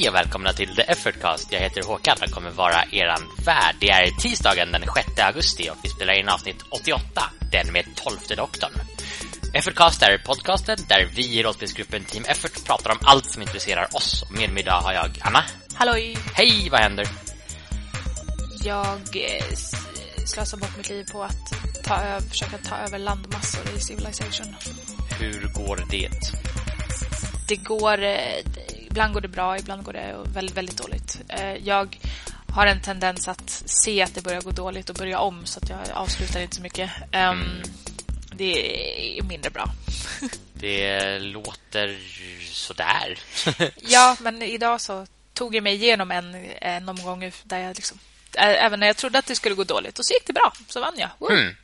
Hej och välkomna till The Effortcast. Jag heter Håkan och kommer vara eran värd. Det är tisdagen den 6 augusti och vi spelar in avsnitt 88, den med 12 doktorn. Effortcast är podcasten där vi i rollspelsgruppen Team Effort pratar om allt som intresserar oss. Och med mig idag har jag Anna. Halloj! Hej, vad händer? Jag eh, slösar bort mitt liv på att ta försöka ta över landmassor i Civilization. Hur går det? Det går... Ibland går det bra, ibland går det väldigt, väldigt dåligt. Eh, Jag har en tendens att se att det börjar gå dåligt och börja om så att jag avslutar inte så mycket. Ehm, Det är mindre bra. Det låter sådär. Ja, men idag så tog jag mig igenom en, en omgång där jag liksom... Även när jag trodde att det skulle gå dåligt. Och så gick det bra. Så vann jag. Woo! Mm.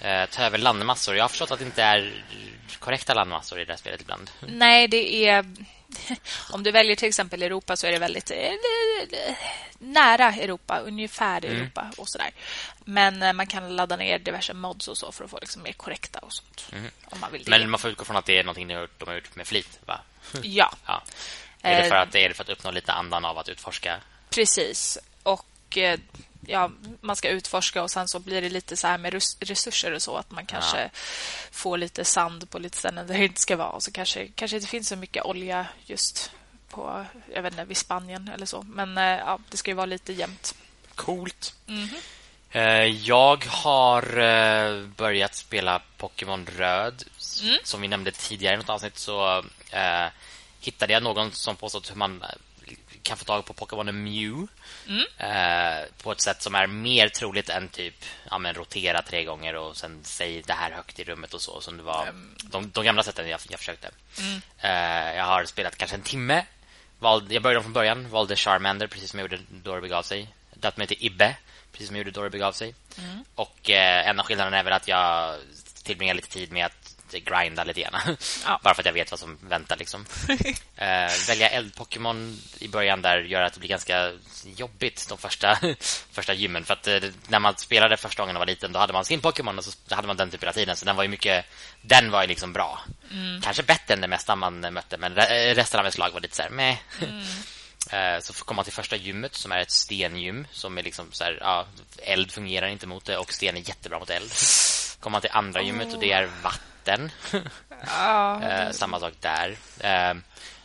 Eh, ta över landmassor. Jag har förstått att det inte är korrekta landmassor i det här spelet ibland. Nej, det är... Om du väljer till exempel Europa så är det väldigt eh, nära Europa, ungefär Europa och sådär. Men eh, man kan ladda ner diverse mods och så för att få liksom mer korrekta och sånt. Om man vill det. Men man får utgå från att det är någonting de har gjort, med flit, va? Ja, Ja. Är det Eh, för att det är det för att uppnå lite andan av att utforska? precis. Och eh, ja, man ska utforska och sen så blir det lite så här med res- resurser och så att man kanske Ja. får lite sand på lite ställen där det inte ska vara. Och så kanske, kanske inte finns så mycket olja just på, jag vet inte, vid Spanien eller så. Men eh, ja, det ska ju vara lite jämnt. Coolt. Mhm. Eh, Jag har eh, börjat spela Pokémon Röd. Mm. Som vi nämnde tidigare i något avsnitt så hittade jag någon som påstått hur man kan få tag på Pokémon Mew Mm. eh, på ett sätt som är mer troligt än typ ja, men rotera tre gånger och sen säg det här högt i rummet och så som det var de, de gamla sätten jag, jag försökte. Eh, jag har spelat kanske en timme. Valde, jag började från början, valde Charmander precis som jag gjorde då det begav sig. Döpte mig till Ibbe precis som jag gjorde då det begav sig. Och eh, en av skillnaderna är väl att jag tillbringar lite tid med att grinda lite grann. Ja. Bara för att jag vet vad som väntar liksom. Eh, välja eld-Pokémon i början där gör att det blir ganska jobbigt de första, första gymmen. För att eh, när man spelade första gången och var liten, då hade man sin Pokémon och så hade man den typ hela tiden. Så den var ju mycket, den var ju liksom bra. Kanske bättre än det mesta man mötte, men re- resten av ett slag var lite så här, meh. Eh, Så kommer man till första gymmet som är ett stengym som är liksom så här, ja, eld fungerar inte mot det och sten är jättebra mot eld. Kommer man till andra gymmet och det är vatten. Eh, samma sak där. Eh,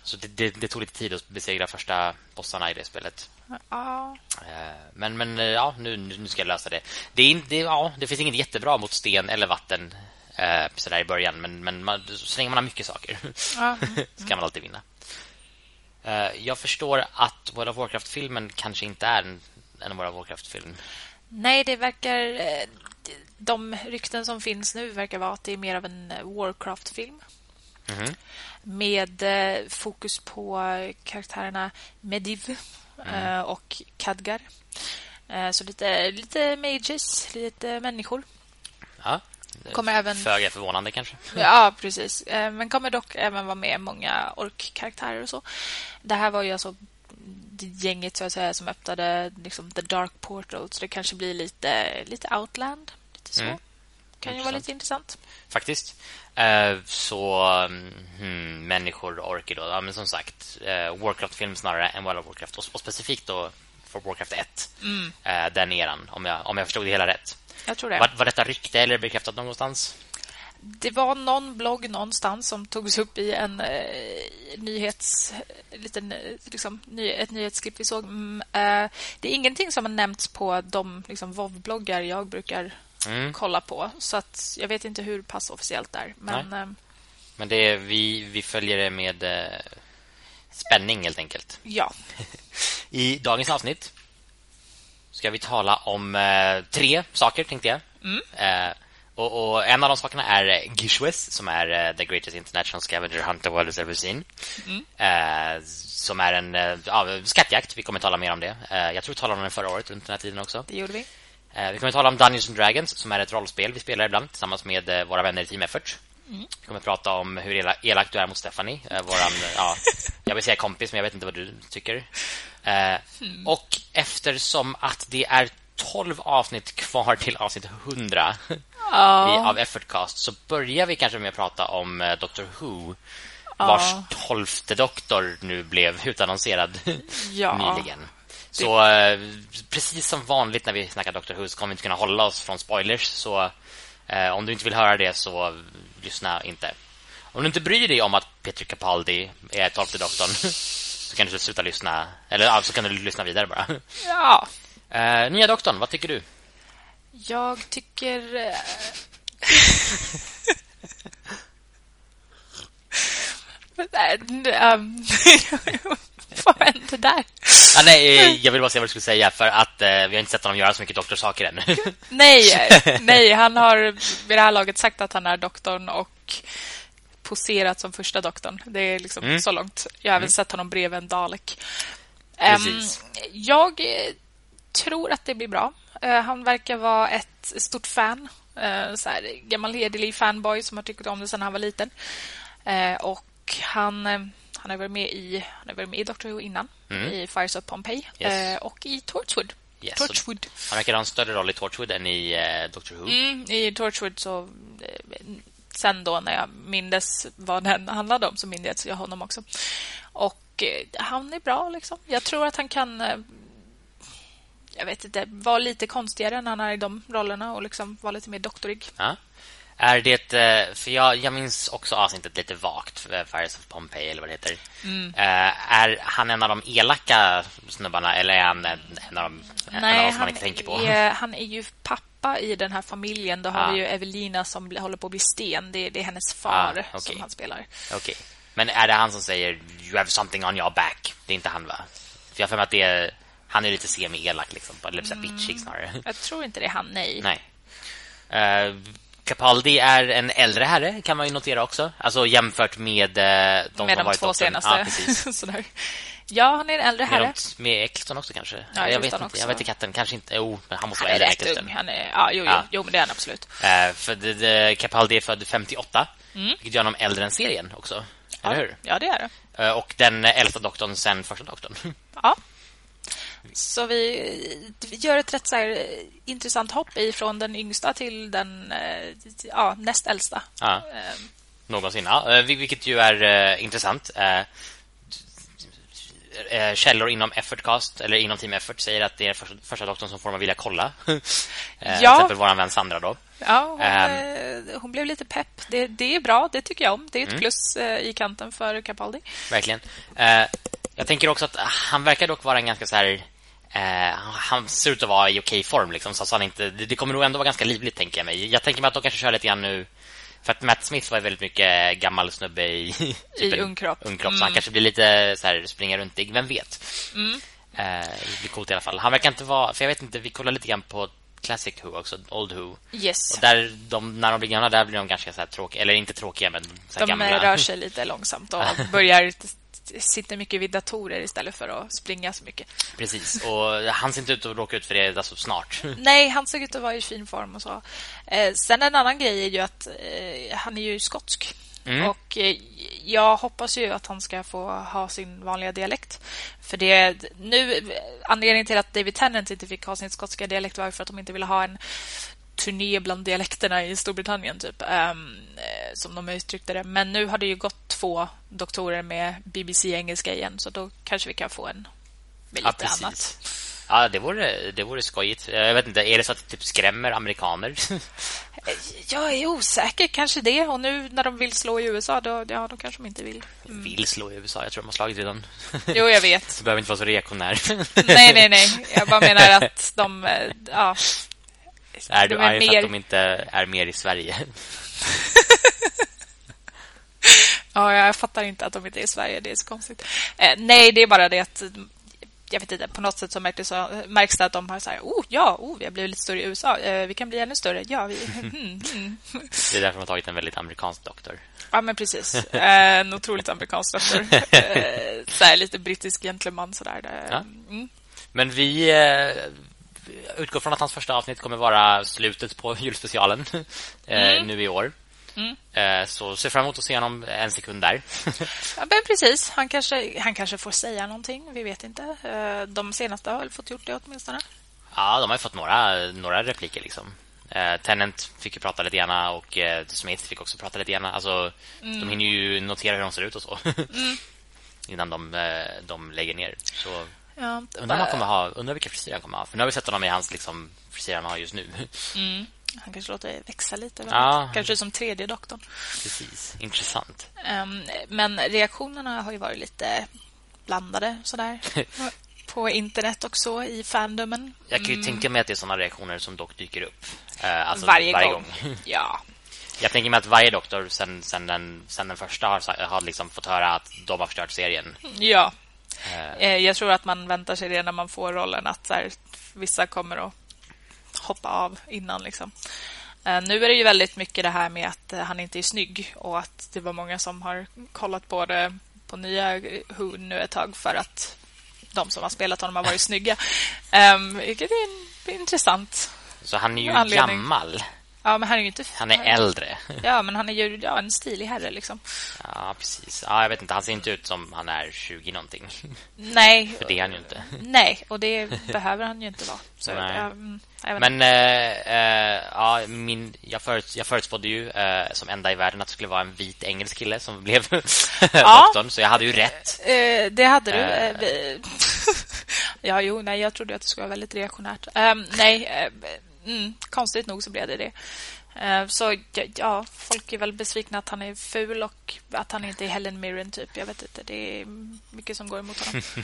så det, det, det tog lite tid att besegra första bossarna i det spelet. Eh, men men eh, ja, nu, nu ska jag lösa det. Det, är det, ja, det finns inget jättebra mot sten eller vatten eh, sådär i början. Men, men man, så länge man har mycket saker ja. så kan man alltid vinna. Eh, jag förstår att World of Warcraft-filmen kanske inte är en, en World of Warcraft-film. Nej, det verkar... eh, De rykten som finns nu verkar vara att det är mer av en eh, Warcraft-film. Mhm. Med eh, fokus på karaktärerna Mediv eh, och Khadgar. Eh, Så lite, lite mages, lite människor. Ja, Kommer även- Föga förvånande kanske. Ja, precis. Eh, Men kommer dock även vara med många ork-karaktärer och så. Det här var ju alltså gänget så att säga, som öppnade liksom, The Dark Portal. Så det kanske blir lite, lite Outland. Lite så. Mm. Kan ju vara lite intressant. Faktiskt. Eh, så mm, hmm, människor orker då. Ja, men som sagt, eh, Warcraft-film snarare än World of Warcraft. Och, och specifikt då för Warcraft 1. Mm. Eh, den eran, om jag, om jag förstod det hela rätt. Jag tror det. Var, var detta rykte eller bekräftat någonstans? Det var någon blogg någonstans som togs upp i en eh, nyhets... Liten, eh, liksom, ny, ett nyhetsklipp vi såg. Mm, eh, det är ingenting som har nämnts på de liksom, WoW-bloggar jag brukar Mm. kolla på. Så att jag vet inte hur pass officiellt det är. Men eh, Men det är, vi, vi följer det med eh, spänning helt enkelt. ja. I dagens avsnitt ska vi tala om eh, tre saker, tänkte jag. Eh, och, och en av de sakerna är Gishwes, som är eh, the greatest international scavenger hunter world has ever seen. Eh, som är en ja, skattjakt. Vi kommer tala mer om det. Eh, jag tror vi talade om den förra året, runt den här tiden också. Det gjorde vi. Vi kommer tala om Dungeons and Dragons, som är ett rollspel vi spelar ibland tillsammans med våra vänner i Team Effort. Vi kommer prata om hur ela- elak du är mot Stephanie. Eh, våran, eh, ja, jag vill säga kompis, men jag vet inte vad du tycker. Eh, Och eftersom att det är 12 avsnitt kvar till avsnitt 100 i, Ja. av Effortcast så börjar vi kanske med att prata om eh, Doctor Who. ja. vars tolfte doktor nu blev utannonserad ja. nyligen. Så eh, precis som vanligt när vi snackar Doctor Who så kommer vi inte kunna hålla oss från spoilers. Så eh, om du inte vill höra det så lyssna inte. Om du inte bryr dig om att Peter Capaldi är tolfte doktorn så kan du sluta lyssna. Eller ja, så kan du lyssna vidare bara. Ja. Eh, nya doktorn, vad tycker du? Jag tycker... Eh, um, vad hände där? Ah, nej, jag vill bara se vad du skulle säga För att eh, vi har inte sett honom göra så mycket doktorsaker ännu Nej, nej, han har vid det här laget sagt att han är doktorn Och poserat som första doktorn. Det är liksom mm. så långt. Jag har även mm. sett honom bredvid en Dalek. Um, Jag tror att det blir bra. Uh, Han verkar vara ett stort fan uh, så här, Gammal hederlig fanboy som har tyckt om det sedan han var liten. Uh, Och han han har varit med i, han har varit med i Doctor Who innan, mm. i Fires of Pompeii yes. eh, och i Torchwood. Yes, Torchwood. Han verkar ha en större roll i Torchwood än i eh, Doctor Who. Mm, I Torchwood så eh, sen då när jag mindes vad den handlade om så mindes jag honom också. Och eh, han är bra liksom. Jag tror att han kan jag vet inte, vara lite konstigare när han är i de rollerna och liksom vara lite mer doktorig. Ja. Är det, eh, för jag, jag minns också avsnittet lite vagt eh, Fires of Pompeii eller vad det heter mm. Eh, är han en av de elaka snubbarna Eller är han en av de, Nej, en av man inte tänker på? Är, han är ju pappa i den här familjen Då ah. har vi ju Evelina som håller på att bli sten Det, det är hennes far ah, okay. som han spelar Okej okay. Men är det han som säger You have something on your back? Det är inte han va? För jag för mig att det är, han är lite semi-elak liksom Eller mm. bitchig snarare Jag tror inte det är han, nej Nej uh, Capaldi är en äldre herre kan man ju notera också. Alltså jämfört med eh, de som med de två senaste. Ja, ja, han är en äldre herre. Med, med Eccleston också kanske. Ja, jag vet inte. Också. Jag vet inte katten kanske inte. Jo, men han måste han vara äldre än. Han är ja, jo, jo, ja. jo, men det är han absolut. Uh, för det, det, Capaldi är född 58. Mm. Vilket gör honom äldre än serien också. Ja. Eller hur? Ja, det är det. Uh, och den äldsta doktorn sen första doktorn. Ja. Så vi, gör ett rätt så här, eh, intressant hopp ifrån den yngsta till den eh, ja, näst äldsta. Ja. Eh. Någonsin, ja. Vilket ju är intressant. Källor inom Effortcast eller inom Team Effort säger att det är första, första doktorn som får man vilja kolla. ja. Till exempel vår vän Sandra då. Ja, hon, um, hon, blev lite pepp. Det, det, är bra, det tycker jag om. Det är ett mm. plus i kanten för Capaldi. Verkligen. jag tänker också att han verkar dock vara en ganska så här Eh, han ser ut att vara i okej form liksom, så han inte, det, det, kommer nog ändå vara ganska livligt tänker jag mig. Jag tänker mig att de kanske kör lite grann nu för att Matt Smith var väldigt mycket gammal snubbe i typ I ung kropp. Ung kropp mm. så han mm. kanske blir lite så här springa runt i, vem vet. Mm. Eh, det blir coolt i alla fall. Han verkar inte vara för jag vet inte, vi kollar lite grann på Classic Who också, Old Who. Yes. Och där de, när de blir gamla där blir de ganska så här tråkiga eller inte tråkiga men så de gamla. rör sig lite långsamt och börjar sitter mycket vid datorer istället för att springa så mycket. Precis, och han ser inte ut att råka ut för det alltså snart. Nej, han ser ut att vara i fin form och så. Eh, sen en annan grej är ju att eh, han är ju skotsk. Mm. Och eh, jag hoppas ju att han ska få ha sin vanliga dialekt. För det nu anledningen till att David Tennant inte fick ha sin skotska dialekt var för att de inte ville ha en turné bland dialekterna i Storbritannien typ um, som de uttryckte det. Men nu har det ju gått två doktorer med BBC engelska igen så då kanske vi kan få en med lite ja, annat. Ja, det vore, det vore skojigt. Jag vet inte, är det så att det typ skrämmer amerikaner? jag är osäker, kanske det. Och nu när de vill slå i USA, då, ja, då kanske de inte vill. Mm. Vill slå i USA? Jag tror de har slagit redan. Jo, jag vet. Du behöver inte vara så reaktionär. nej, nej, nej. Jag bara menar att de... Eh, ja, är du arg mer... för att de inte är mer i Sverige? ja, jag fattar inte att de inte är i Sverige. Det är så konstigt. Eh, nej, det är bara det att jag vet inte, på något sätt så märks, så, märks det att de har så här, oh ja, oh, vi har blivit lite större i USA. Eh, vi kan bli ännu större. Ja, vi, mm, mm. Det är därför de har tagit en väldigt amerikansk doktor. Ja, men precis. Eh, en otroligt amerikansk doktor. Eh, så här, lite brittisk gentleman sådär. Ja. Mm. Men vi eh, utgår från att hans första avsnitt kommer vara slutet på julspecialen eh, mm. nu i år. Mm. Eh, så se fram emot att se honom en sekund där. ja, men precis. Han kanske, han kanske får säga någonting. Vi vet inte. Eh, de senaste har väl fått gjort det åtminstone. Ja, de har fått några, några repliker liksom. Tennant fick ju prata lite grann och Smith fick också prata lite grann. Alltså, Mm. De hinner ju notera hur de ser ut och så. Innan de, de lägger ner. Så Ja, undrar, om han kommer ha, undrar vilka frisyrer han kommer ha. För nu har vi sett honom i hans liksom, frisyrer han har just nu. Han kanske låter växa lite. Ja. Kanske som tredje doktorn. Precis, intressant. Ehm, men reaktionerna har ju varit lite blandade sådär. på internet också, i fandomen. Jag kan ju tänka mig att det är sådana reaktioner som dock dyker upp. Eh, alltså varje, gång. ja. Jag tänker mig att varje doktor sen, sen, den, sen den första har, har liksom fått höra att de har förstört serien. ja. Eh, Eh, Jag tror att man väntar sig det när man får rollen att så här, vissa kommer att hoppa av innan. Liksom. Eh, Nu är det ju väldigt mycket det här med att han inte är snygg och att det var många som har kollat på det på nya Who nu ett tag för att de som har spelat honom har varit snygga. Um, vilket är en, intressant. Så han är ju Anledning. gammal. Ja, men han är ju inte... Han är äldre. Ja, men han är ju ja, en stilig herre liksom. Ja, precis. Ja, jag vet inte, han ser inte ut som han är 20 någonting. Nej, För det är han ju inte. nej, och det behöver han ju inte vara. Så, ja, mm, jag inte. Men eh, eh, ja, min, jag, förut, jag förutspådde ju eh, som enda i världen att det skulle vara en vit engelsk kille som blev doktorn. Så jag hade ju rätt. Det hade du. Ja, jo, nej, jag trodde att det skulle vara väldigt reaktionärt. Ehm, nej, mm, konstigt nog så blev det det. Eh, så ja, folk är väl besvikna att han är ful och att han inte är Helen Mirren, typ. Jag vet inte, det är mycket som går emot honom.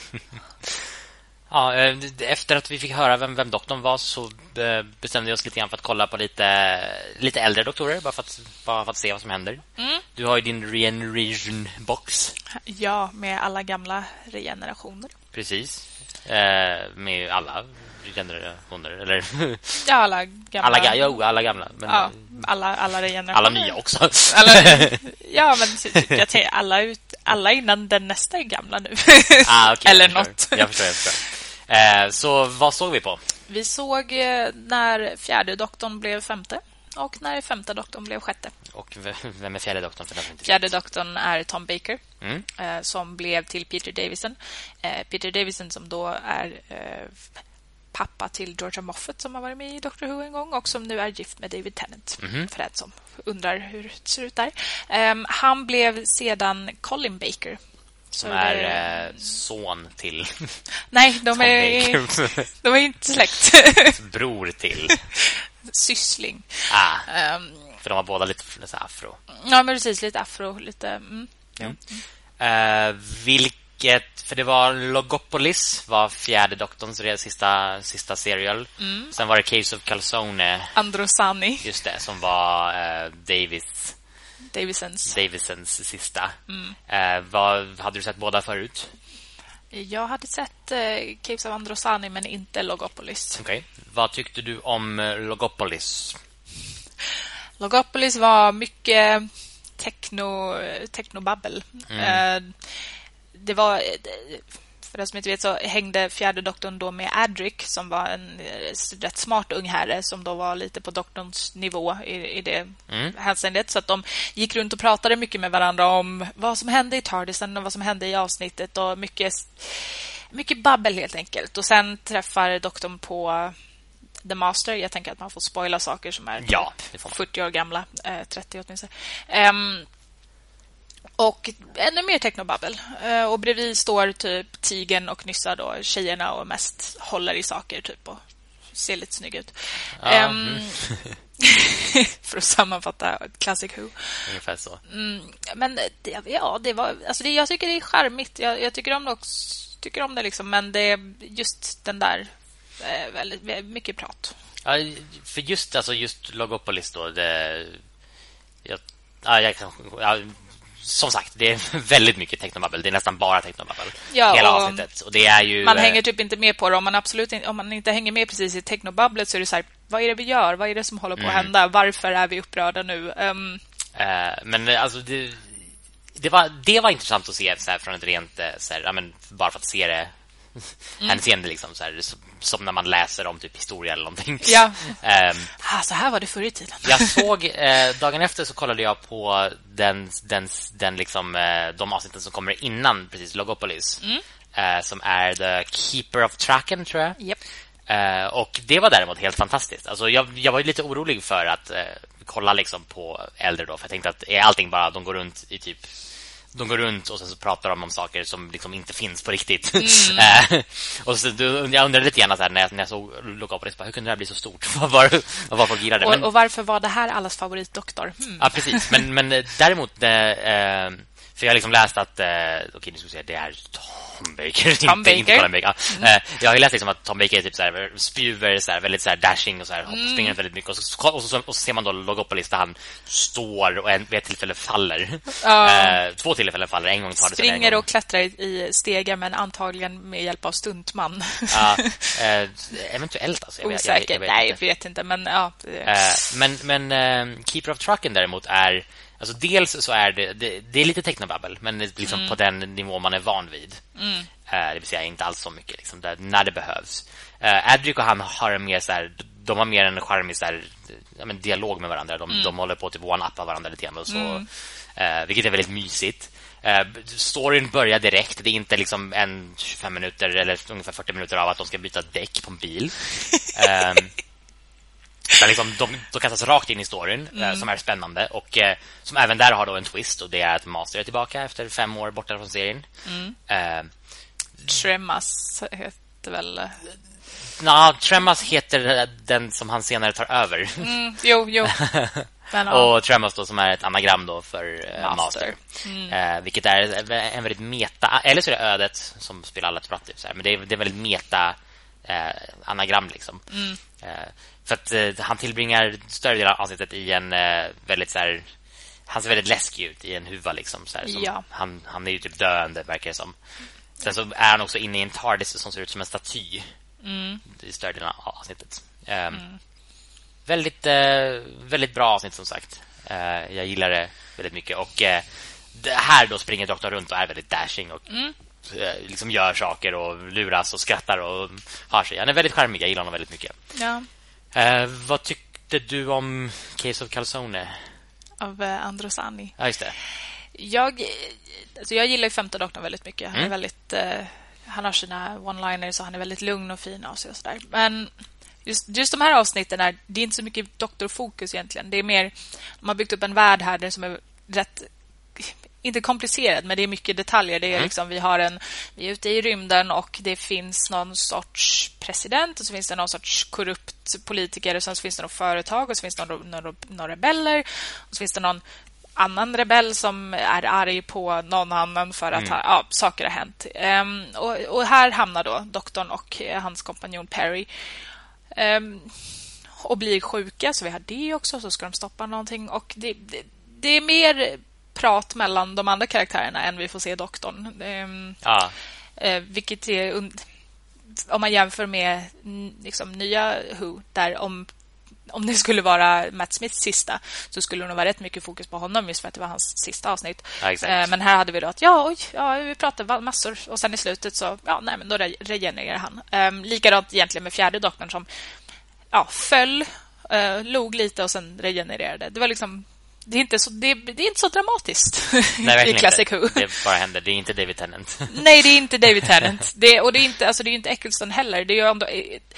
Ja, eh, efter att vi fick höra vem, vem doktorn var så eh, bestämde vi oss lite grann för att kolla på lite, lite äldre doktorer bara för, att, bara för att se vad som händer. Mm. Du har ju din regeneration box. ja, med alla gamla regenerationer. Precis. Med alla generationer. Eller Ja, alla gamla. alla, jo, alla gamla. Men ja, alla, alla regenerationer. alla nya också. Alla, ja, men jag tänker alla, ut, alla innan den nästa är gamla nu. ah, okej, Eller jag något. Jag förstår, jag förstår. Eh, så vad såg vi på? Vi såg eh, när fjärde doktorn blev femte och när femte doktorn blev sjätte. Och vem är fjärde doktorn? För inte Fjärde doktorn är Tom Baker Mm. eh, som blev till Peter Davison. Eh, Peter Davison som då är eh, pappa till Georgia Moffat som har varit med i Doctor Who en gång och som nu är gift med David Tennant. Mhm. För den som undrar hur det ser ut där. Ehm, han blev sedan Colin Baker. Som är det- eh, son till Nej, de är, de är inte släkt. Bror till. Syssling. Ah, Ehm, för de har båda lite här afro. ja, men precis. Lite afro. Lite... Mm. Eh, vilket, för det var Logopolis var fjärde doktorns sista, sista serial. Mm. Sen var det Case of Calzone, Androsani, just det, som var eh, Davis, Davisons. Davisons sista. Mm. Eh, vad, hade du sett båda förut? Jag hade sett eh, Caves of Androsani, men inte Logopolis. Okej. Vad tyckte du om eh, Logopolis? Logopolis var mycket techno, technobabbel. Eh, det var... eh, För den som inte vet så hängde fjärde doktorn då med Adric som var en eh, rätt smart ung herre som då var lite på doktorns nivå i, i det Mm. hänseendet. Så att de gick runt och pratade mycket med varandra om vad som hände i Tardisen och vad som hände i avsnittet och mycket, mycket babbel helt enkelt. Och sen träffar doktorn på The Master. Jag tänker att man får spoila saker som är Ja, typ det får man. 40 år gamla. Eh, 30 åtminstone. Ehm, och ännu mer technobabbel. Eh, och bredvid står typ Tigen och Nyssa då, tjejerna och mest håller i saker typ och ser lite snygg ut. Ja, mm. för att sammanfatta Classic Who. Ungefär så. Mm, men det, ja, det var... Alltså det, jag tycker det är charmigt. Jag, jag tycker om det också. Tycker om det liksom, men det är just den där... Eh, väldigt, mycket prat. Ja, för just, alltså just Logopolis då, det... Jag, ja, jag kan, ja, som sagt, det är väldigt mycket technobabbel. Det är nästan bara technobabbel. Ja, hela och- avsnittet. Och det är ju... Man eh, hänger typ inte med på det. Om man, absolut inte, om man inte hänger med precis i technobabblet så är det så här, vad är det vi gör? Vad är det som håller på att Mm. hända? Varför är vi upprörda nu? Ehm, Eh, men eh, alltså det, det, var, det var intressant att se så här, från ett rent... Så här, ja, men, bara för att se det Mm. hänseende liksom, så här, som, när man läser om typ historia eller någonting. Ja. Ehm, ah, så här var det förr i tiden. jag såg... Eh, dagen efter så kollade jag på den, den, den liksom, eh, de avsnitten som kommer innan precis Logopolis. Mm. Eh, som är The Keeper of Tracken, tror jag. Japp. Eh, och det var däremot helt fantastiskt. Alltså jag, jag var lite orolig för att eh, kolla liksom på äldre då. För jag tänkte att är allting bara, de går runt i typ de går runt och sen så pratar de om saker som liksom inte finns på riktigt. Mm. Eh, och så, jag undrade lite grann så här, när, jag, när jag såg Logopolis, hur kunde det här bli så stort? vad var, var folk gillade? Och, men, och varför var det här allas favoritdoktor? Hmm. Ja, precis. Men, men eh, däremot, eh, för jag har liksom läst att, okej okay, nu ska vi se, det är Tom Baker. Tom inte, Baker. Inte Baker. Mm. Eh, jag har läst liksom att Tom Baker är typ så här, spjuver, så här, väldigt så här, dashing och så här, mm. springer väldigt mycket. Och så, och, så, och så ser man då Logopolis där han står och en, vid ett tillfälle faller. Uh. två tillfällen faller, en gång tar det Springer och klättrar i stegar, men antagligen med hjälp av stuntman. eh, eventuellt alltså. Jag Osäker, jag, jag, jag nej, jag vet inte, men ja. men men Keeper of Trucken däremot är Alltså dels så är det, det, det är lite tecknababbel men liksom mm. på den nivå man är van vid. Mm. Eh, det vill säga inte alls så mycket liksom, där, när det behövs. Eh, Adric och han har mer så här, de har mer en charmig så här, ja, men, dialog med varandra. De, mm. de håller på att typ one-uppa varandra lite grann och så, mm. eh, vilket är väldigt mysigt. Eh, storyn börjar direkt. Det är inte liksom en 25 minuter eller ungefär 40 minuter av att de ska byta däck på en bil. eh, Där liksom, de, de kastas rakt in i storyn eh, mm. som är spännande och eh, som även där har då en twist och det är att Master är tillbaka efter fem år borta från serien. Mm. Eh, Tremas heter väl... Ja, Tremas heter den som han senare tar över. Mm, jo, jo. Och Tremas då som är ett anagram då för uh, Master. Master. Mm. Eh, vilket är en väldigt meta eller så är det ödet som spelar alla så här, men det är, det är väldigt meta eh, anagram liksom. Mm. Eh, för att eh, han tillbringar större delen av avsnittet i en eh, väldigt så här, han ser väldigt läskig ut i en huva liksom så här, ja. han, han är ju typ döende verkar det som. Sen så är han också inne i en TARDIS som ser ut som en staty. Mm. I större delen av avsnittet. Um, mm. Väldigt uh, väldigt bra avsnitt som sagt. Uh, jag gillar det väldigt mycket och det här då springer doktorn runt och är väldigt dashing och mm. liksom gör saker och luras och skrattar och har sig. Han är väldigt charmig, jag gillar honom väldigt mycket. Ja. Eh, vad tyckte du om Case of Calzone? Av eh, Androsani. Ja, just det. Jag, alltså jag gillar ju femte doktorn väldigt mycket. Han mm. är väldigt... Eh, han har sina one-liners och han är väldigt lugn och fin och så där. Men just, just de här avsnitten är det är inte så mycket doktorfokus egentligen. Det är mer de har byggt upp en värld här som är rätt inte komplicerad, men det är mycket detaljer. Det är mm. liksom, vi, har en, vi är ute i rymden och det finns någon sorts president och så finns det någon sorts korrupt politiker och sen så finns det något företag och så finns det några, några, några rebeller och så finns det någon annan rebell som är arg på någon annan för att mm. ja, saker har hänt. Um, och, och, här hamnar då doktorn och hans kompanjon Perry. Um, och blir sjuka, så vi har det också. Så ska de stoppa någonting. Och det, det, det är mer prat mellan de andra karaktärerna än vi får se doktorn. Ehm. Eh, vilket är om man jämför med liksom, nya Who där om om det skulle vara Matt Smiths sista så skulle det nog vara rätt mycket fokus på honom just för att det var hans sista avsnitt. Ja, eh, men här hade vi då att ja, oj, ja, vi pratade massor och sen i slutet så ja, nej, men då regenererar han. Um, likadant egentligen med fjärde doktorn som ja, föll, uh, log lite och sen regenererade. Det var liksom det är inte så, det, det är inte så dramatiskt Nej, i Classic Who. Det bara händer. Det är inte David Tennant. nej, det är inte David Tennant. Det, och det är inte, alltså, det är inte Eccleston heller. Det är ju ändå...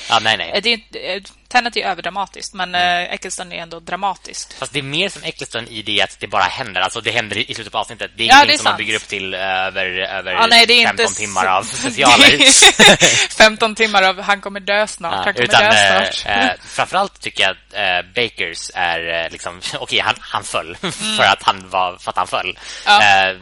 Ja, nej, nej. Det är, Tenet är överdramatiskt, men mm. uh, Eccleston är ändå dramatiskt. Fast det är mer som Eccleston i det att det bara händer. Alltså det händer i slutet på avsnittet. Det är ja, ingenting som sant. man bygger upp till över, över ja, nej, 15 inte... timmar av specialer. 15 timmar av han kommer dö snart. Ja, han kommer utan, dö snart. äh, framförallt tycker jag att äh, Bakers är liksom... Okej, okay, han, han föll mm. för, att han var, för att han föll. Ja. Äh,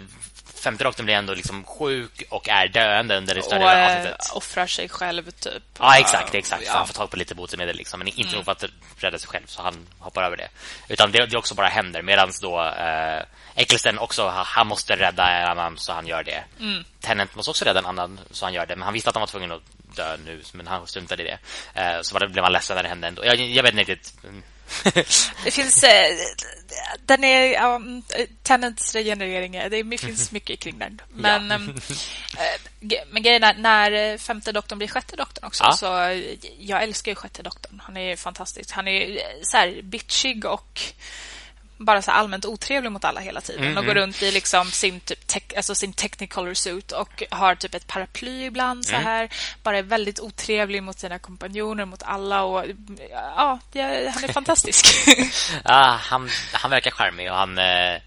femte doktorn blir ändå liksom sjuk och är döende under det större och, avsnittet. Och offrar sig själv typ. Ja, exakt, exakt. Ja. Han får tag på lite botemedel liksom, men inte mm. nog för att rädda sig själv så han hoppar över det. Utan det, det också bara händer medan då eh, Eccleston också han måste rädda en annan så han gör det. Mm. Tennant måste också rädda en annan så han gör det, men han visste att han var tvungen att dö nu men han struntade i det. Eh, så blev man ledsen när det hände ändå. Jag, jag vet inte riktigt det finns... Eh, den är... Um, Tenants regenerering, det finns mycket kring den. Men, ja. um, men grejen är, när femte doktorn blir sjätte doktorn också, ja. så jag älskar ju sjätte doktorn. Han är fantastisk. Han är så här bitchig och bara så allmänt otrevlig mot alla hela tiden Mm, och går mm. runt i liksom sin, typ tech, alltså sin technicolor suit och har typ ett paraply ibland så Mm. här. Bara är väldigt otrevlig mot sina kompanjoner, mot alla och ja, han är fantastisk. Ja, han, han verkar charmig och han... Eh,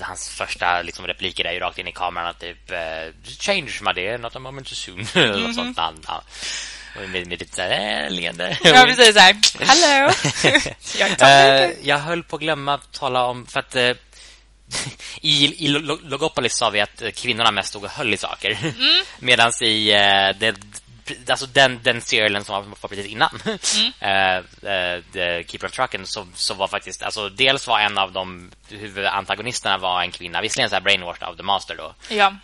hans första liksom, repliker är ju rakt in i kameran att typ eh, Change my dear, not a moment too soon. Eller något sånt. Han, han, och med, med lite så här, eh, leende. ja, precis så här. Hello. jag Eh, jag höll på att glömma att tala om... För att eh, i, i Lo- Logopolis sa vi att kvinnorna mest stod och höll i saker. Mm. Medan i eh, det, alltså den, den serialen som var, precis innan Mm. eh, The Keeper of Trucken så, så var faktiskt... Alltså, dels var en av de huvudantagonisterna var en kvinna. Visserligen så här brainwashed av The Master då. Ja.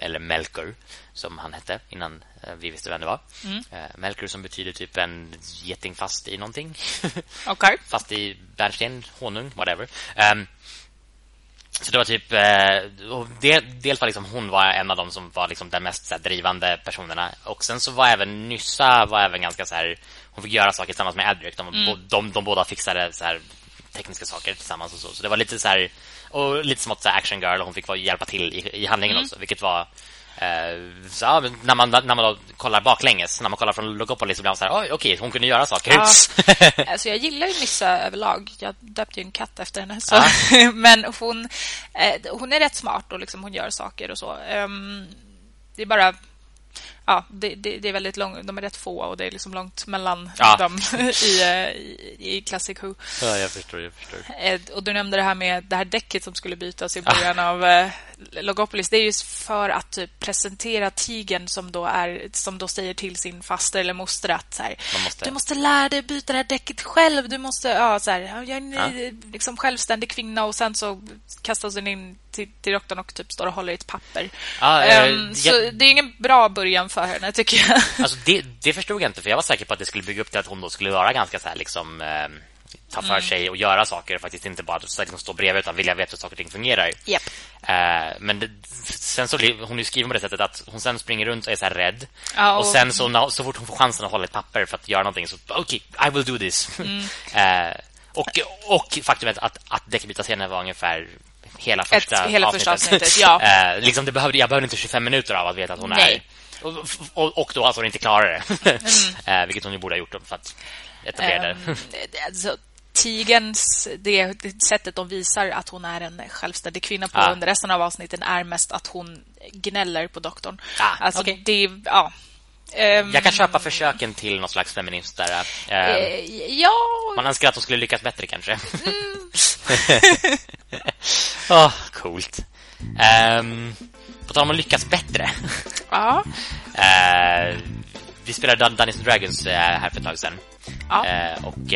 Eller Melker, som han hette innan vi visste vem det var. Mm. Eh, Melker som betyder typ en geting fast i någonting. Okej. fast i bärnsten, honung, whatever. Ehm, så det var typ... Eh, och del, dels var liksom hon var en av dem som var liksom den mest här, drivande personerna. Och sen så var även Nyssa var även ganska så här... Hon fick göra saker tillsammans med Adric. De, Mm. bo- de, de båda fixade så här, tekniska saker tillsammans och så. Så det var lite så här... Och lite smått så här action girl. och Hon fick vara, hjälpa till i, i handlingen Mm. också. Vilket var... Eh, så, ja, när man, när man kollar baklänges, när man kollar från Logopolis så blir man så här, "Oj, okej, hon kunde göra saker. Ja. Alltså jag gillar ju Nissa överlag. Jag döpte ju en katt efter henne. Så. Ja. Men hon, eh, hon är rätt smart och liksom hon gör saker och så. Ehm, det är bara... Ja, det, det, det är väldigt långt. De är rätt få och det är liksom långt mellan Ja. dem i, eh, i, i Classic Who. Ja, jag förstår, jag förstår. Och du nämnde det här med det här däcket som skulle bytas i början av eh, Logopolis. Det är just för att typ, presentera tigen som då, är, som då säger till sin faster eller moster att så här, måste- du måste lära dig byta det här däcket själv. Du måste, ja, så här, ja, jag är en Ja. liksom självständig kvinna och sen så kastas hon in till, till doktorn och typ står och håller i ett papper. Ja, eh, Ehm, så jag- det är ingen bra början för henne, tycker jag. Alltså det, det förstod jag inte för jag var säker på att det skulle bygga upp till att hon då skulle vara ganska så här liksom eh, ta för sig och göra saker faktiskt inte bara här, liksom, stå bredvid utan vilja veta hur saker och ting fungerar. Japp. Eh, men det, sen så hon är skriven på det sättet att hon sen springer runt och är så här rädd. Ja, och... sen så, så fort hon får chansen att hålla ett papper för att göra någonting så okej, I will do this. Mm. eh, och, och faktumet att, att däckbytarscenen var ungefär hela första hela första avsnittet, ja. eh, liksom det behövde, jag behövde inte 25 minuter av att veta att hon Nej. är och, och, och då att hon inte klarar det. Mm. eh, vilket hon ju borde ha gjort för att etablera. Ehm, det- alltså, Tigens, det, det sättet de visar att hon är en självständig kvinna på Ah. under resten av avsnitten är mest att hon gnäller på doktorn. Ah, alltså, okej. det ja. Ehm, Jag kan köpa försöken till någon slags feminism där. Eh, ja, man önskar att hon skulle lyckas bättre kanske. Mm. Åh, coolt. Um, på tal om att lyckas bättre. ja, Eh, vi spelade Dun- Dungeons and Dragons eh, här för ett tag sedan. Ja. Och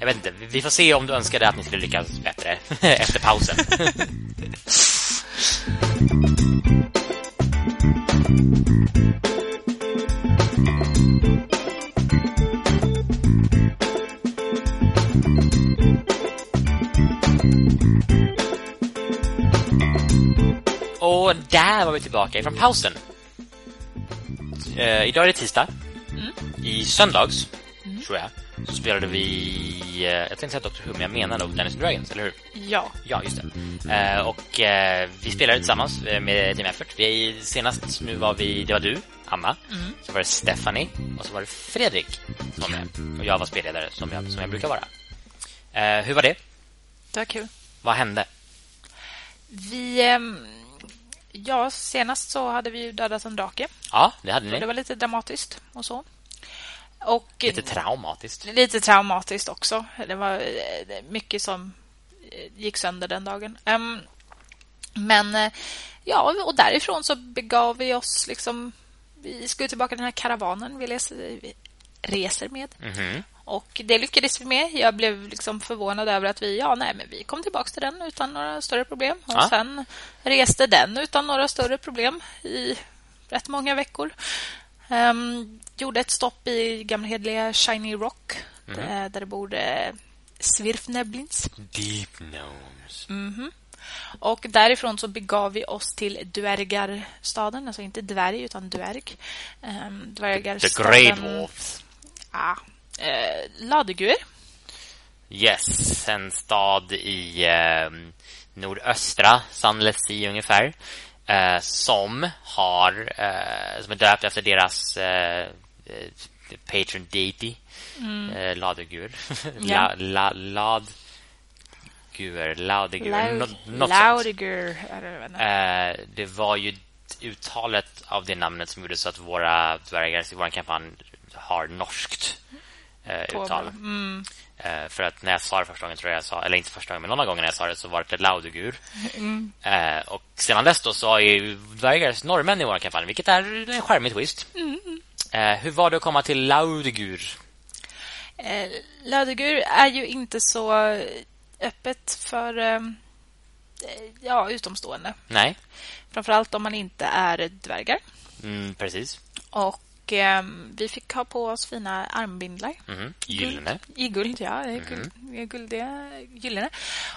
jag vet inte, vi får se om du önskade att ni skulle lyckas bättre efter pausen. Och där var vi tillbaka ifrån pausen. Eh, idag är det tisdag. I söndags, tror jag, så spelade vi... Eh, jag tänkte säga Dr. Who, men jag menar nog Dungeons and Dragons, eller hur? ja. Ja, just det. Eh, och eh, vi spelade tillsammans med Team Effort. Vi, senast nu var vi... Det var du, Anna. Så var det Stephanie. Och så var det Fredrik som var med. Och jag var spelledare, som jag, som jag brukar vara. Hur var det? Det var kul. Vad hände? Vi... ehm, ja, senast så hade vi ju dödat en drake. Ja, det hade Och det ni. var lite dramatiskt och så. Och Lite traumatiskt. lite traumatiskt också. Det var eh, mycket som eh, gick sönder den dagen. Ehm, men eh, ja, och därifrån så begav vi oss liksom... Vi skulle tillbaka till den här karavanen vi läser, vi reser med. Mhm. Och det lyckades vi med. Jag blev liksom förvånad över att vi, ja, nej, men vi kom tillbaka till den utan några större problem. Och Ja. sen reste den utan några större problem i rätt många veckor. Ehm, gjorde ett stopp i gamla hedliga Shiny Rock där, där det bor eh, Svirfneblins. Deep gnomes. Mhm. Och därifrån så begav vi oss till Dvärgarstaden. Alltså inte dvärg, utan dvärg. Um, The dvärgarstaden... Grey Dwarfs. Ja. Eh, Ladegur. Yes, en stad i eh, nordöstra Sunless ungefär eh, som har eh, som är döpt efter deras eh, patron deity. Mm. eh, Ladegur. Ja. la, la, lad Gur, Laudigur Laudigur eh, Det var ju uttalet av det namnet som gjorde så att våra dvärgar i vår kampanj har norskt eh, uttal. Mm. Eh, för att när jag sa det första gången tror jag, jag sa, eller inte första gången, men några gånger när jag sa det så var det Laudegur. Mm. Eh, och sedan dess då så har ju dvärgar norrmän i vår kampanj, vilket är en charmig twist. Mm. Eh, hur var det att komma till Laudegur? Eh, Laudegur är ju inte så öppet för eh, ja, utomstående. Nej. Framförallt om man inte är dvärgar. Mm, precis. Och eh, vi fick ha på oss fina armbindlar. Mm, gyllene. I guld, ja. Mm. Guld, guldiga, gyllene.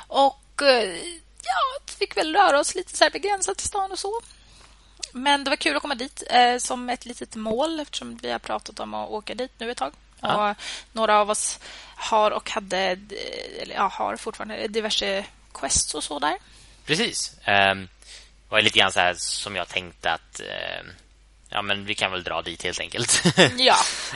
Och eh, ja, fick väl röra oss lite så här begränsat i stan och så. Men det var kul att komma dit eh, som ett litet mål eftersom vi har pratat om att åka dit nu ett tag. Ja. Och några av oss har och hade eller ja, har fortfarande diverse quests och så där. Precis. Um, var lite grann så här som jag tänkte att uh, ja men vi kan väl dra dit helt enkelt. ja.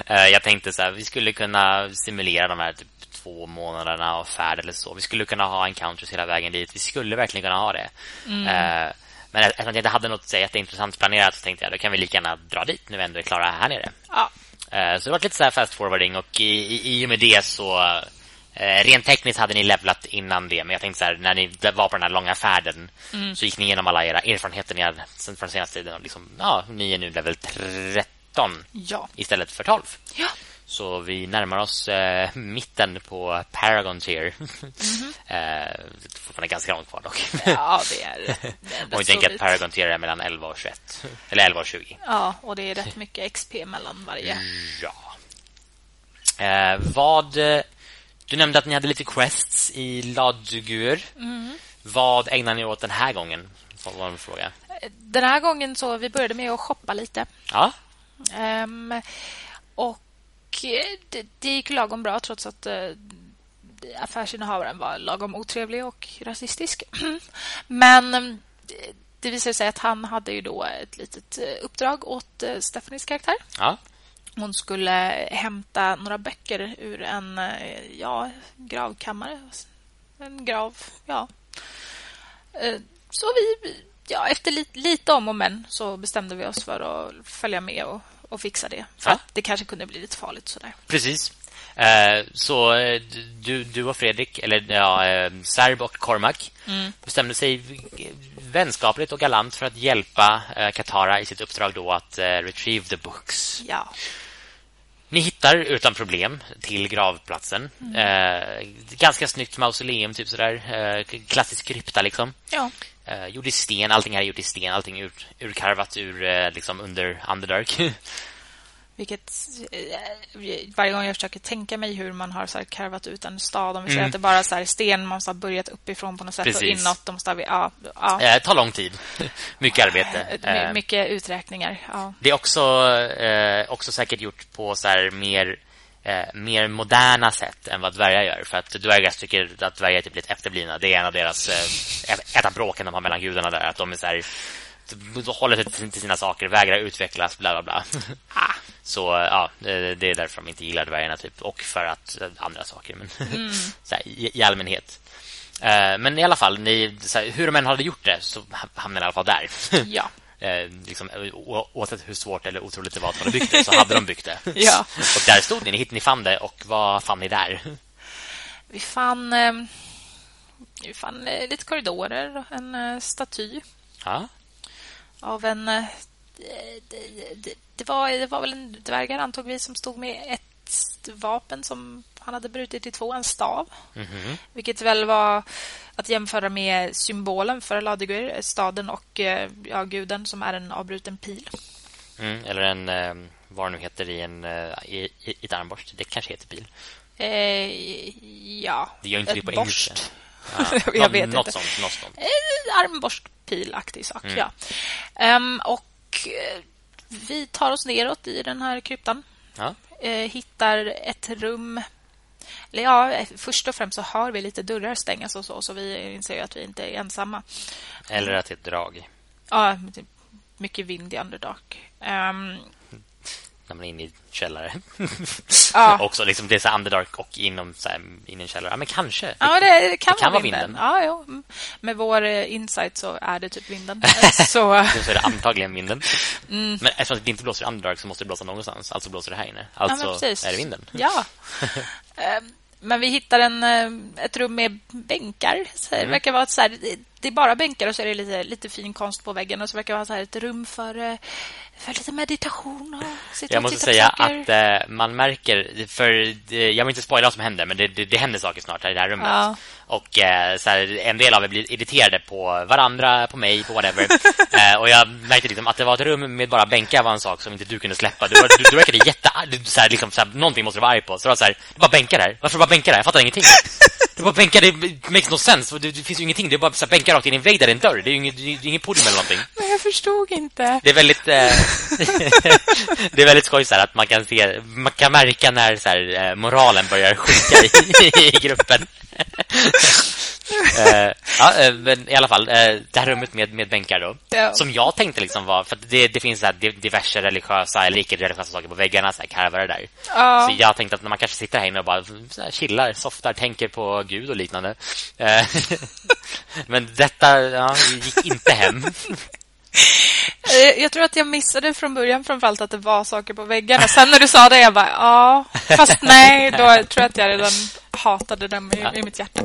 uh, jag tänkte så här vi skulle kunna simulera de här typ två månaderna av färd eller så. Vi skulle kunna ha encounters hela vägen dit. Vi skulle verkligen kunna ha det. Mm. Uh, men eftersom jag inte hade något så jätteintressant planerat så tänkte jag då kan vi lika gärna dra dit nu ändå är klara här nere. Ja. Så det var lite så här fast forwarding och i, i, i och med det så Eh, rent tekniskt hade ni levlat innan det, men jag tänkte så här, när ni var på den här långa färden mm. så gick ni igenom alla era erfarenheter ni hade från den senaste tiden. Och liksom, ja, ni är nu level 13 ja. istället för 12. Ja. Så vi närmar oss eh, mitten på Paragon tier. Mm -hmm. eh, fortfarande ganska långt kvar dock. Ja, det är det. och jag tänker att Paragon tier är mellan 11 och 21. Eller 11 och 20. Ja, och det är rätt mycket XP mellan varje. Ja. Eh, vad du nämnde att ni hade lite quests i Ladjugur. Mm. Vad ägnar ni åt den här gången? var en fråga. Den här gången så vi började med att shoppa lite. Ja. Um, och det, det gick lagom bra trots att uh, affärsinnehavaren var lagom otrevlig och rasistisk. Men um, det visade sig att han hade ju då ett litet eh, uppdrag åt Stephanies karaktär. Ja. Hon skulle hämta några böcker ur en eh, ja, gravkammare. En grav, ja. Eh, så vi, ja, efter lite, lite om och men så bestämde vi oss för att följa med och, och fixa det. För ja. att det kanske kunde bli lite farligt sådär. Precis. Eh, så du, du och Fredrik, eller ja, Serb och Cormac mm. bestämde sig vänskapligt och galant för att hjälpa Katara i sitt uppdrag då att retrieve the books. Ja. Ni hittar utan problem till gravplatsen. Mm. Eh, ganska snyggt mausoleum typ sådär. Eh, klassisk krypta liksom. Ja. Eh, gjord i sten, allting här är gjort i sten, allting ur, urkarvat ur eh, liksom under Underdark. Vilket eh, varje gång jag försöker tänka mig hur man har så här karvat ut en stad om vi säger mm. att det bara är så här sten man måste ha börjat uppifrån på något sätt Precis. och inåt de måste ha, ja, ja. Det tar lång tid. mycket arbete. My, mycket uträkningar. Ja. Det är också eh, också säkert gjort på så här mer eh, mer moderna sätt än vad dvärgar gör för att dvärgar tycker att dvärgar är typ lite efterblivna. Det är en av deras eh, ett av bråken de har mellan gudarna där att de är så här håller sig till sina saker, vägrar utvecklas, bla bla bla. Ah. Så ja, det är därför de inte gillar dvärgarna typ och för att eh, andra saker men mm. så här, i, i, allmänhet. Uh, men i alla fall ni här, hur de än hade gjort det så hamnade i alla fall där. Ja. Uh, liksom, oavsett hur svårt eller otroligt det var att man hade byggt det så hade de byggt det. ja. Och där stod ni, ni, hittade, ni fann det och vad fann ni där? Vi fann eh, vi fann lite korridorer och en staty. Ja av en... Eh, det, det, det, var, det var väl en dvärgar, antog vi, som stod med ett vapen som han hade brutit i två, en stav. Mm -hmm. Vilket väl var att jämföra med symbolen för Ladigur, staden och eh, ja, guden som är en avbruten pil. Mm, eller en, eh, vad nu heter i, en, i, i, ett armborst. Det kanske heter pil. Eh, ja, det gör inte ett borst. Ja, jag vet något inte. Sånt, något sånt. Armborst pilaktig sak, mm. ja. Um, och vi tar oss neråt i den här kryptan. Ja. Uh, hittar ett rum ja, först och främst så har vi lite dörrar stängas och så, så vi inser ju att vi inte är ensamma. Eller att det är ett drag. Ja, mycket vind i Underdark. Um, när man är inne i källare. Ja. Också liksom det är så Underdark och inom så här, in i en källare. Ja, men kanske. Ja, det, kan, det kan vara vinden. vinden. Ja, jo. Mm. Med vår eh, insight så är det typ vinden. så så är det antagligen vinden. Mm. Men eftersom det inte blåser i Underdark så måste det blåsa någonstans. Alltså blåser det här inne. ja, Alltså precis. är det vinden. Ja. Ehm, Men vi hittar en, eh, ett rum med bänkar. Så det Mm. verkar vara ett så här, det- det är bara bänkar och så är det lite, lite fin konst på väggen. Och så verkar det vara så här ett rum för, eh, för lite meditation och sitta Jag måste säga att eh, man märker för det, jag vill inte spoila vad som händer men det, det, det händer saker snart här i det här rummet. Ja. Och eh, så här, en del av er blir irriterade på varandra, på mig, på whatever. eh, och jag märkte liksom att det var ett rum med bara bänkar var en sak som inte du kunde släppa. Du, var, du, du verkade jätte du, så här, liksom, så här, någonting måste du vara arg på. Så det var så här, bara bänkar här. Varför bara bänkar här? Jag fattar ingenting. Det är bara bänkar, det makes no sense. Det, det finns ju ingenting. Det är bara så bänkar rakt in i en vägg där en dörr. Det är ju inget, det är ingen podium eller någonting. Men jag förstod inte. Det är väldigt eh, Det är väldigt skoj så här, att man kan se man kan märka när så här, eh, moralen börjar sjunka i, i gruppen. Eh, ja, eh, men i alla fall eh, det här rummet med med bänkar då Ja. som jag tänkte liksom var för att det det finns så diverse religiösa eller icke religiösa saker på väggarna så här där. Ja. Så jag tänkte att när man kanske sitter här inne och bara så här, chillar, softar, tänker på Gud och liknande. Eh, men detta ja, gick inte hem. Eh, Jag tror att jag missade från början framförallt att det var saker på väggarna. Sen när du sa det, jag bara, ja, fast nej, då tror jag att jag redan hatade dem i, Ja. i mitt hjärta.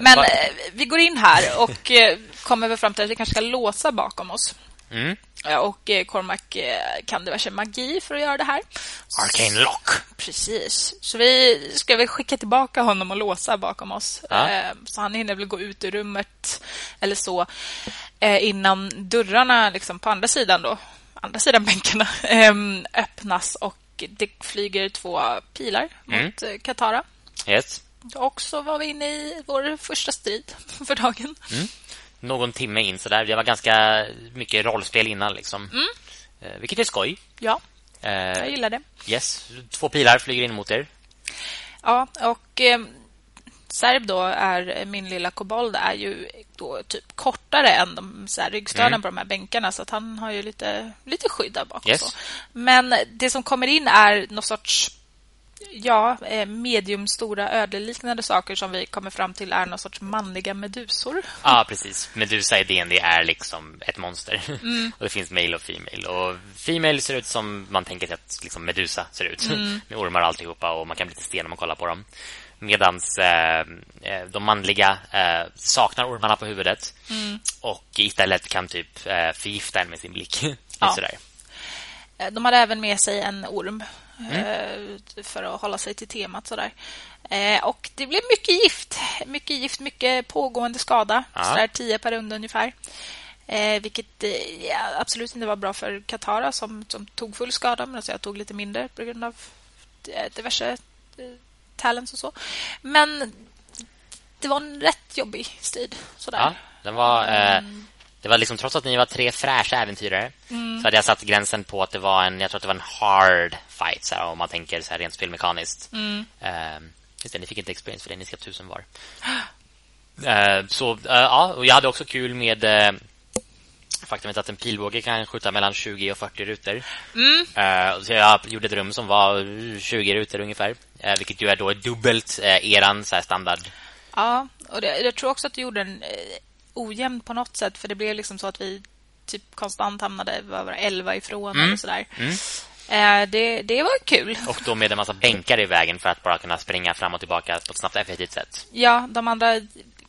Men var- eh, vi går in här och eh, kommer väl fram till att vi kanske ska låsa bakom oss. Mm. Ja, Och eh, Cormac eh, kan diverse magi för att göra det här. Arcane lock. Precis. Så vi ska väl skicka tillbaka honom och låsa bakom oss. Ja. Eh, Så han hinner väl gå ut ur rummet eller så eh, innan dörrarna liksom på andra sidan då, andra sidan bänkarna, em, öppnas och det flyger två pilar Mm. mot eh, Katara. Yes. Och så var vi inne i vår första strid för dagen. Någon timme in så där. Det var ganska mycket rollspel innan liksom. Mm. Eh, vilket är skoj. Ja, jag Eh, gillar det. yes. Två pilar flyger in mot er. Ja, och eh, Serb då är min lilla kobold är ju då typ kortare än de så här, ryggstöden Mm. på de här bänkarna så att han har ju lite, lite skydd där bak. Yes. Men det som kommer in är någon sorts ja, eh, mediumstora ödleliknande saker som vi kommer fram till är någon sorts manliga medusor. Ja, precis. Medusa i D&D är liksom ett monster. Mm. och det finns male och female. Och female ser ut som man tänker sig att liksom Medusa ser ut. Mm. Med ormar och alltihopa och man kan bli lite sten när man kollar på dem. Medans eh, eh, de manliga eh, saknar ormarna på huvudet. Mm. Och istället kan typ eh, förgifta en med sin blick. Ja. sådär. Eh, De hade även med sig en orm Mm. eh, för att hålla sig till temat. Sådär. Eh, Och det blev mycket gift. Mycket gift, mycket pågående skada. Ja. Sådär 10 per runda ungefär. Eh, vilket eh, ja, absolut inte var bra för Katara som, som tog full skada. Men alltså jag tog lite mindre på grund av diverse talents och så. Men det var en rätt jobbig strid. Sådär. Ja, den var... Eh, Mm. Det var liksom, trots att ni var tre fräscha äventyrare så hade jag satt gränsen på att det var en, jag tror att det var en hard fight så här, om man tänker så här rent spelmekaniskt. Mm. Eh, just det, ni fick inte experience för det, ni ska tusen var. Eh, så eh, ja, och jag hade också kul med eh, faktumet att en pilbåge kan skjuta mellan 20 och 40 rutor. Mm. Eh, så jag gjorde ett rum som var 20 rutor ungefär, eh, vilket ju är då dubbelt eh, eran så här standard. Ja, och det, jag tror också att du gjorde en eh, ojämn på något sätt. För det blev liksom så att vi typ konstant hamnade det, 11 ifrån eller sådär. Mm. Eh, det, det var kul. Och då med en massa bänkar i vägen för att bara kunna springa fram och tillbaka på ett snabbt effektivt sätt. Ja, de andra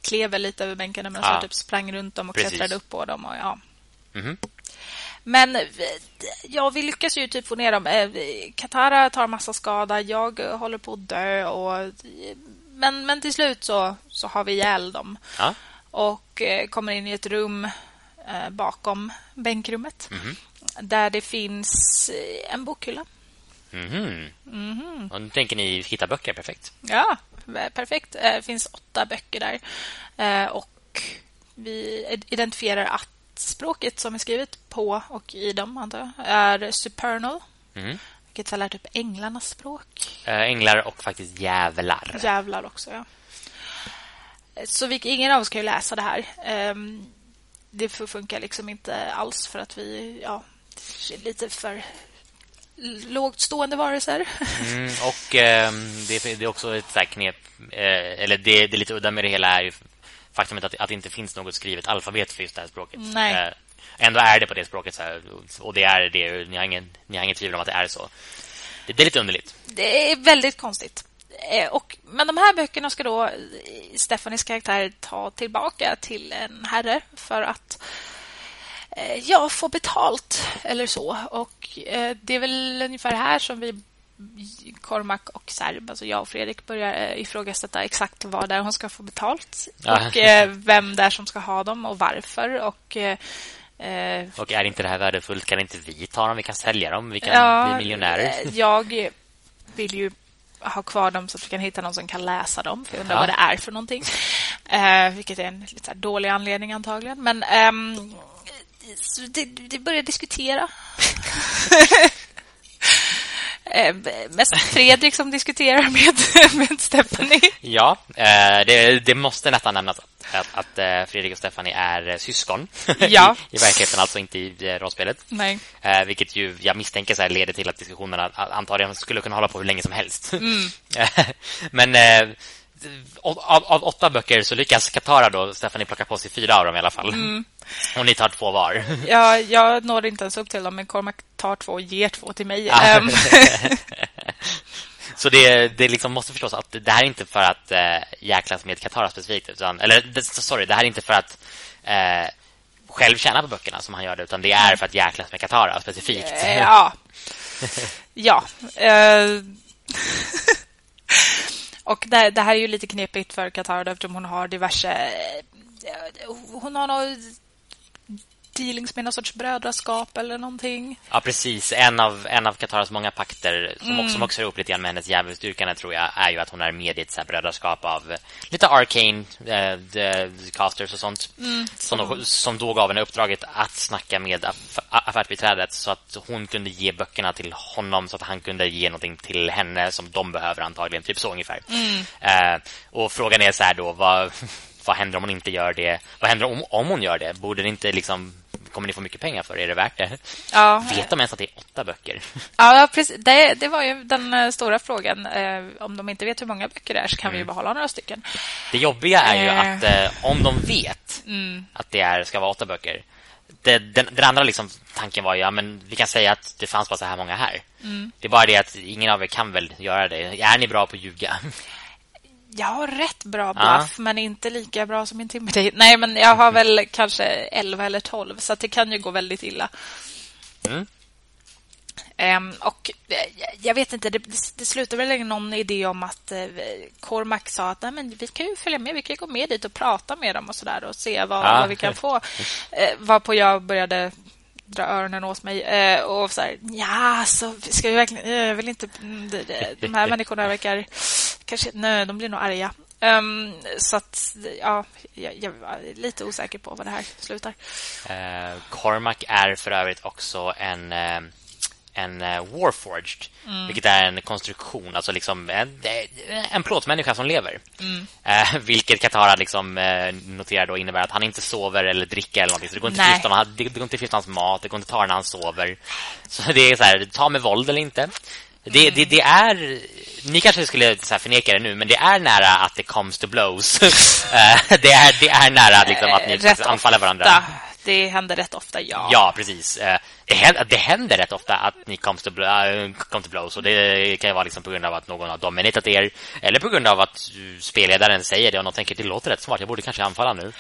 klev väl lite över bänkarna men Ja. så typ sprang runt dem och Precis. klättrade upp på dem. Och, ja. Mhm. Men eh, ja, vi lyckas ju typ få ner dem. Eh, Katara tar massa skada, jag eh, håller på att dö. Och, men, men till slut så, så har vi ihjäl dem. Ja. Och eh, kommer in i ett rum eh, bakom bänkrummet Mhm. där det finns eh, en bokhylla. Mhm. Och nu tänker ni hitta böcker, perfekt. Ja, perfekt. Det finns åtta böcker där. Och vi identifierar att språket som är skrivet på och i dem, antar jag, är supernal. Mhm. Vilket väl är typ änglarnas språk. Änglar och faktiskt jävlar. Jävlar också, ja. Så vi, ingen av oss kan ju läsa det här. Um, det funkar liksom inte alls för att vi ja, är lite för lågt stående varelser. Mm, och eh, det, det, är också ett så knep, eh, eller det, det är lite udda med det hela är ju faktumet att, att det inte finns något skrivet alfabet för just det här språket. Nej. Eh, ändå är det på det språket så här, och det är det, ni har ingen, ni har ingen tvivel om att det är så. Det, det är lite underligt. Det är väldigt konstigt. Eh, och, men de här böckerna ska då Stefanis karaktär ta tillbaka till en herre för att eh, ja, få betalt eller så. Och eh, det är väl ungefär här som vi Cormac och Serb, alltså jag och Fredrik börjar ifrågasätta exakt vad där hon ska få betalt ja. och vem där som ska ha dem och varför och och är inte det här värdefullt? Kan inte vi ta dem? Vi kan sälja dem. Vi kan ja, bli miljonärer. Jag vill ju ha kvar dem så att vi kan hitta någon som kan läsa dem. För jag undrar ja. vad det är för någonting. Eh, vilket är en lite dålig anledning antagligen. Men ehm, det, det börjar diskutera. eh, mest Fredrik som diskuterar med, med Stephanie. Ja, eh, det, det, måste nästan nämnas att, att eh, Fredrik och Stephanie är eh, syskon. Ja. I, I, verkligheten, alltså inte i eh, rollspelet. Nej. Eh, vilket ju jag misstänker så här leder till att diskussionerna antagligen skulle kunna hålla på hur länge som helst. Mm. Men av, av, åtta böcker så lyckas Katara då Stephanie plocka på sig fyra av dem i alla fall. Mm. Och ni tar två var. Ja, jag når inte ens upp till dem, men Cormac tar två och ger två till mig. Ja. Ehm. Så det, det liksom måste förstås att det här är inte för att äh, jäklas med Katara specifikt. Utan, eller det, sorry, det här är inte för att äh, själv tjäna på böckerna som han gör det. Utan det är för att jäklas med Katara specifikt. Ja. ja. Uh... Och det, det, här är ju lite knepigt för Qatar, eftersom hon har diverse... Eh, hon har något dealings med någon sorts brödraskap eller någonting. Ja, precis. En av, en av Kataras många pakter som, mm. också, som också är upp lite grann med hennes djävulsdyrkande tror jag är ju att hon är med i ett så brödraskap av lite arcane the casters och sånt. Mm. Som, då, som då gav henne uppdraget att snacka med aff affärsbiträdet så att hon kunde ge böckerna till honom så att han kunde ge någonting till henne som de behöver antagligen. Typ så ungefär. Mm. Uh, och frågan är så här då, vad, vad händer om hon inte gör det? Vad händer om, om hon gör det? Borde det inte liksom kommer ni få mycket pengar för? Är det värt det? Ja. Vet de ens att det är åtta böcker? Ja, precis. Det, det var ju den eh, stora frågan. Eh, om de inte vet hur många böcker det är så kan mm. vi ju mm. behålla några stycken. Det jobbiga är ju eh. att om de vet mm. att det är, ska vara åtta böcker det, den, den, andra liksom, tanken var ja, men vi kan säga att det fanns bara så här många här. Mm. Det är bara det att ingen av er kan väl göra det. Är ni bra på att ljuga? Jag har rätt bra bluff, ja. men inte lika bra som Intimidate. Nej, men jag har väl kanske 11 eller 12, så det kan ju gå väldigt illa. Mm. Um, och eh, jag vet inte, det, det slutade väl med någon idé om att uh, Cormac sa att Nej, men vi kan ju följa med, vi kan gå med dit och prata med dem och sådär och se vad, ja. vad vi kan få. Uh, varpå jag började dra öronen åt mig eh, och så här, ja, så ska vi verkligen, jag vill inte, mm, de här människorna verkar, kanske, nej, de blir nog arga. Um, så att, ja, jag, jag var lite osäker på vad det här slutar. Uh, Cormac är för övrigt också en... Uh en uh, Warforged, mm. vilket är en konstruktion, alltså liksom en, en plåtmänniska som lever. Mm. Uh, vilket Katara liksom uh, noterar då innebär att han inte sover eller dricker eller någonting. Så det går inte att förgifta hans mat, det går inte att ta när han sover. Så det är så här, ta med våld eller inte. Det, mm. det, det är ni kanske skulle så förneka det nu, men det är nära att det comes to blows. det, är, det är nära liksom, att ni anfaller varandra. Det händer rätt ofta, ja. Ja, precis det händer, det händer rätt ofta att ni till, äh, kom till blows och det kan ju vara liksom på grund av att någon har dominerat er eller på grund av att spelledaren säger det och någon tänker det låter rätt smart, jag borde kanske anfalla nu.